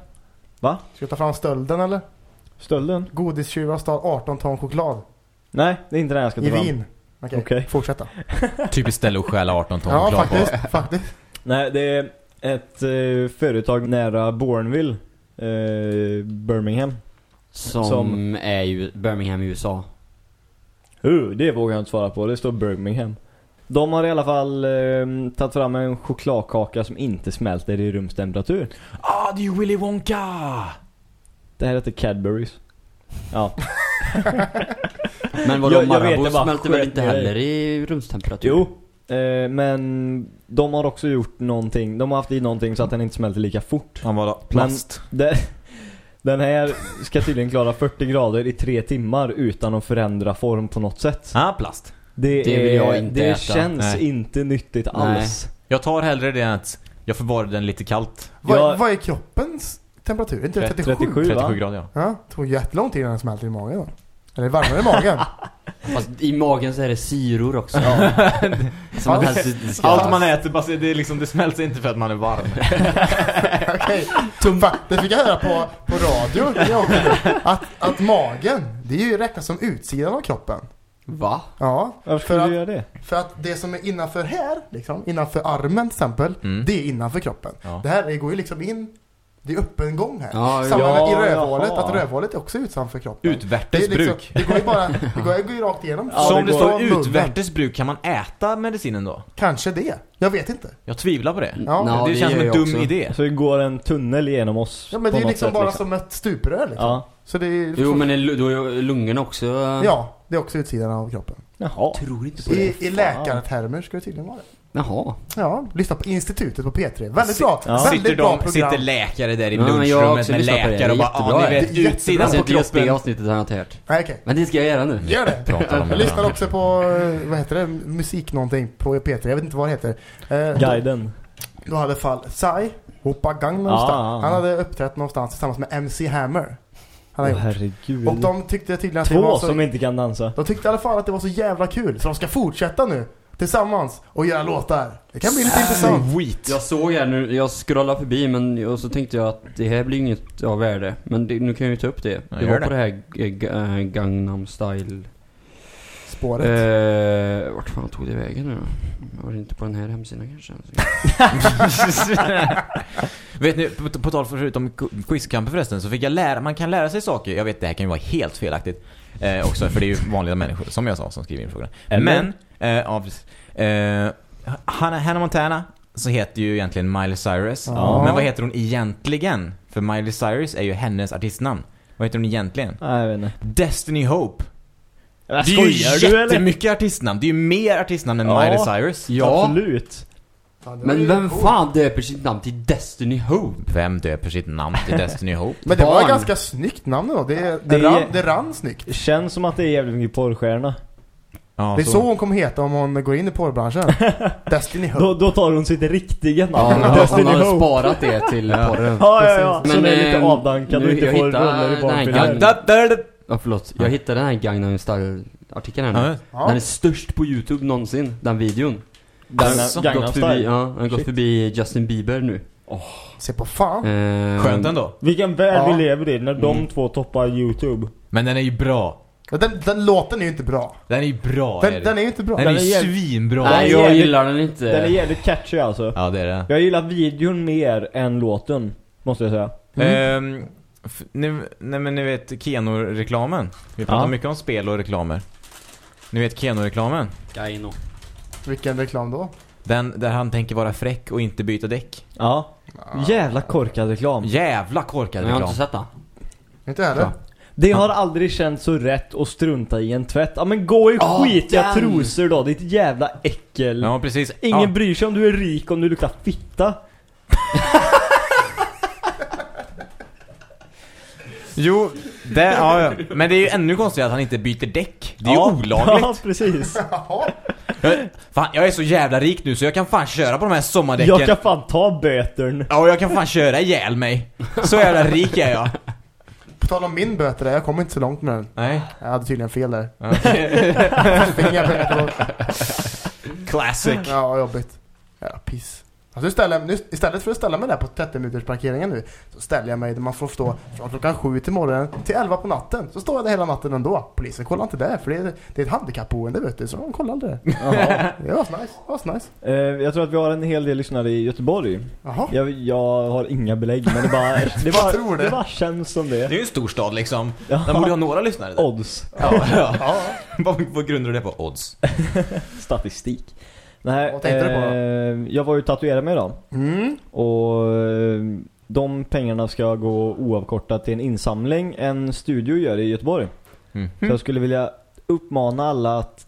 Va? Ska vi ta fram stölden eller? Stölden? Godistjuvar stal 18 ton choklad. Nej, det är inte den jag ska ta I fram. Wien. Okej, Okej. fortsätta. Typiskt ställe att stjäla 18 ton Ja, choklad på. faktiskt. faktiskt. Nej, det är ett eh, företag nära Bourneville, eh, Birmingham. Som, Som- är ju Birmingham i USA. Uh, det vågar jag inte svara på, det står Birmingham. De har i alla fall eh, tagit fram en chokladkaka som inte smälter i rumstemperatur. Ah, det är ju Willy Wonka! Det här heter Cadburys. Ja. Men vadå, Jag- jag vet, Marabou det smälter väl inte det. heller i rumstemperatur? Jo, eh, men de har också gjort någonting. De har haft i någonting så att den inte smälter lika fort. Han var plast. Den, den här ska tydligen klara 40 grader i tre timmar utan att förändra form på något sätt. Ah, plast. Det, Det vill jag inte det äta. känns Nej. inte nyttigt Nej. alls. Jag tar hellre det än att jag förvarar den lite kallt. Vad, Jag- vad är kroppens temperatur? Är inte det 37? 37, va? 37 grader, ja. Ja, det tog jättelång tid innan den smälter i magen då. Eller varmare i magen. Fast i magen så är det syror också. Som man helst inte ska... Allt man äter, bara, det, är liksom, det smälter inte för att man är varm. Okej. Fan, Det fick jag höra på, på radio. när jag åkte nu. Att, att magen, det är ju räknas som utsidan av kroppen. Va? Ja, Varför För skulle att- du göra det? för att det som är innanför här, liksom, innanför armen till exempel, Mm. det är innanför kroppen. Ja. Det här det går ju liksom in, det är öppen gång här. Ja, Samma ja, i rövhålet, att rövhålet är också utanför kroppen. Det, är Utvärtes liksom, bruk. det går ju bara, det går, det går ju rakt igenom. Ja, Så om det det står utvärtes bruk, kan man äta medicinen då? Kanske det. Jag vet inte. Jag tvivlar på det. Ja, det, känns som en dum också. idé. Så det går en tunnel genom oss Ja men det är något liksom sätt, bara liksom. som ett stuprör liksom. Ja. Så det är, Jo men är, då är lungorna också... Ja, det är också utsidan av kroppen. Jaha. Tror inte på det. I, i läkartermer ska det tydligen vara det. Jaha. Ja, lyssna på institutet på P3. Väldigt bra. Ja. Väldigt Sitter, bra de, program. sitter läkare där i Ja, har lunchrummet med läkare och bara, är ah, ni vet, utsidan Alltså på inte just det kroppen. avsnittet har jag inte hört. Nej, okej. Men det ska jag göra nu. Gör det. Jag lyssnar också på, vad heter det, musik någonting på P3. Jag vet inte vad det heter. Eh, Guiden. Då hade fall Psy, Hoppa Gangnam Ah. Style. Han hade uppträtt någonstans tillsammans med MC Hammer. Han gjort. herregud. Och de tyckte tydligen att det var Två så, som inte kan dansa. De tyckte i alla fall att det var så jävla kul. Så de ska fortsätta nu. Tillsammans. Och göra låtar. Det kan bli lite intressant. Sweet. Jag såg här nu, jag scrollade förbi men och så tänkte jag att det här blir inget av värde. Men det, nu kan jag ju ta upp det. Ja, det var det. på det här eh, Gangnam style. Spåret. Eh, vart fan tog det vägen nu då? Var det inte på den här hemsidan kanske? Vet ni, på, på tal förutom quizkampen förresten, så fick jag lära, man kan lära sig saker. Jag vet, det här kan ju vara helt felaktigt. Eh, också, för det är ju vanliga människor, som jag sa, som skriver in frågorna. Eller? Men, eh, ja. Eh, Hannah, Montana, så heter ju egentligen Miley Cyrus. Ja. Men vad heter hon egentligen? För Miley Cyrus är ju hennes artistnamn. Vad heter hon egentligen? Nej, jag vet inte. Destiny Hope. Det är ju skojar du eller? jättemycket artistnamn. Det är ju mer artistnamn än Ja. Miley Cyrus. Ja. Absolut. Ja, Men vem coolt. fan döper sitt namn till Destiny Hope? Vem döper sitt namn till Destiny Hope? Men det var ett ganska snyggt namn då. Det, det, Det- rann, det rann snyggt. Känns som att det är jävligt mycket porrstjärna. Ja, Det är så hon kommer heta om hon går in i porrbranschen. Destiny Hope. Då, då tar hon sitt riktiga Ja, namn. hon Destiny har Hope. sparat det till porren. Ja, ja, ja. Precis. Så Men, det är lite ehm, avdankad och inte får roller i. Gang- Ja, Ja, förlåt. Jag hittade den här Gangnam Style-artikeln här nu. Ja. Ja. Den är störst på Youtube någonsin, den videon. Gangnam, Gangnam Style. ja, den har gått förbi Justin Bieber nu. Se på fan. Eh, Skönt ändå. Vilken värld Ja. vi lever i när de Mm. två toppar Youtube. Men den är ju bra. Den, den låten är ju inte bra. Den är ju bra. är Den, det. den är ju inte bra. den är den ju är jävligt- svinbra. Är Nej, jag gillar den inte. Den är jävligt catchy alltså. Ja, det är det. Jag gillar videon mer än låten, måste jag säga. Ehm, f- ni, nej men ni vet Keno-reklamen. Vi pratar Ja. mycket om spel och reklamer. Ni vet Keno-reklamen. Gaino. Vilken reklam då? Den där han tänker vara fräck och inte byta däck. Ja. Jävla korkad reklam. Jävla korkad Men jag har reklam. inte sett den. Inte heller. Ja. Det har aldrig känts så rätt att strunta i en tvätt. Ja men gå i Ja, skitiga den. trosor då, ditt jävla äckel. Ja, precis. Ingen ja. bryr sig om du är rik om du luktar fitta. Jo, det, ja, ja. Men det är ju ännu konstigare att han inte byter däck. Det är ja. ju olagligt. Ja, precis. Jag, fan, jag är så jävla rik nu så jag kan fan köra på de här sommardäcken. Jag kan fan ta bötern. Ja, och jag kan fan köra ihjäl mig. Så jävla rik är jag. På tal om min böter där, jag kom inte så långt med den. Nej. Jag hade tydligen fel där. Inga böter. Classic. Ja, jobbigt. Ja, piss. Alltså istället, nu, istället för att ställa mig där på 30 minuters parkeringen nu så ställer jag mig där man får stå från klockan 7 till morgonen till 11 på natten. Så står jag där hela natten ändå. Polisen kollar inte där för det är, det är ett handikappboende vet du så de kollar aldrig det. Det var nice. Det var nice. Eh, jag tror att vi har en hel del lyssnare i Göteborg. Jaha. Jag, jag har inga belägg men det bara, det bara, det. det bara känns som det. Det är ju en storstad liksom. Ja. Den borde ha några lyssnare där. Odds. Ja, ja. Ja. Vad, vad grundar du det på? Odds? Statistik. Nej, Vad tänkte du på då? eh, jag var ju tatuerad mig idag. Mm. Och eh, de pengarna ska gå oavkortat till en insamling en studio gör i Göteborg. Mm. Så jag skulle vilja uppmana alla att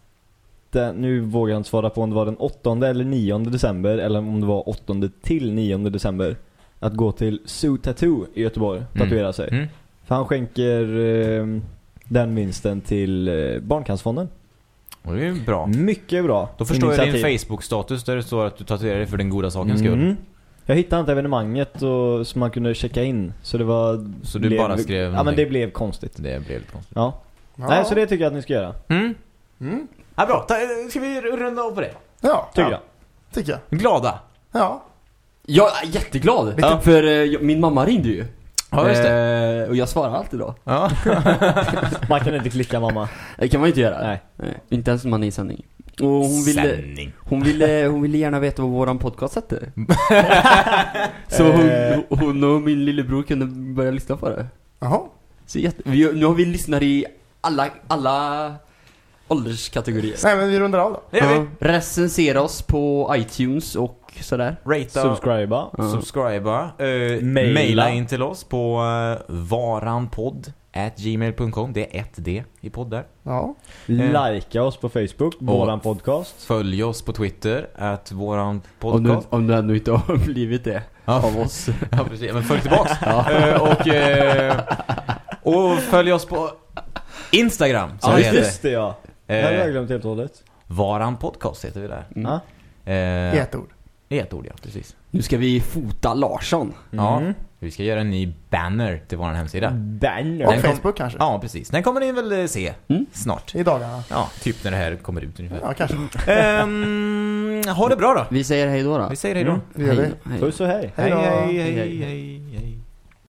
den, nu vågar jag inte svara på om det var den 8 eller 9 december eller om det var 8 till 9 december att gå till Zoo Tattoo i Göteborg tatuera sig. Mm. För han skänker eh, den vinsten till eh, Barncancerfonden. Och det är ju bra. Mycket bra Då förstår jag initiativ. din Facebook-status där det står att du tatuerar dig för den goda sakens skull. Mm. Jag hittade inte evenemanget och, som man kunde checka in. Så det var... Så du bara skrev Ja men det blev konstigt. Det blev lite konstigt. Ja. Ja. Nej så det tycker jag att ni ska göra. Mm. Mm. Ja, bra. Ta, ska vi runda av på det? Ja, Tycker ja. Tycker jag. Glada. Ja. Jag är jätteglad. Ja. För eh, jag- min mamma ringde ju. Ja, just det. Eh, och jag svarar alltid då. Ja. Man kan inte klicka mamma. Det kan man inte göra. Nej. Inte ens om man är i sändning. Och hon ville, Sändning. hon ville, hon ville gärna veta vad våran podcast hette. Så hon, Eh. hon och min lillebror kunde börja lyssna på det. Jaha. Så jätte, vi, nu har vi lyssnare i alla, alla ålderskategorier. Nej men vi rundar av då. Det gör vi. Ja, recensera oss på iTunes och sådär. Ratea, Subscriba. Ja. subscriba, uh, Maila. maila in till oss på uh, varanpodd at gmail.com. Det är ett D i podd där. Ja. Likea oss på Facebook, våran podcast. Följ oss på Twitter, at våran Om du, podcast. om du ännu inte har blivit det Ja. av oss. Ja, precis. Men följ tillbaks. Eh, och, eh, och följ oss på Instagram. Som Ja det just, heter. just det ja. Det hade jag Eh, glömt helt och hållet. Varan podcast heter vi där. Mm. Ja. Eh, I ett ord. I ett ord, ja. Precis. Nu ska vi fota Larsson. Ja. Mm. Vi ska göra en ny banner till vår hemsida. Banner. Och Den kom- Facebook kanske. Ja, precis. Den kommer ni väl eh, se Mm. snart. I dagarna. Ja, typ när det här kommer ut ungefär. Ja, kanske. Ehm, ha det bra då. Vi säger hej då då. Vi säger hej då. Mm. Det. Hej. Puss och hej. Hej, Hej, hej, hej. hej.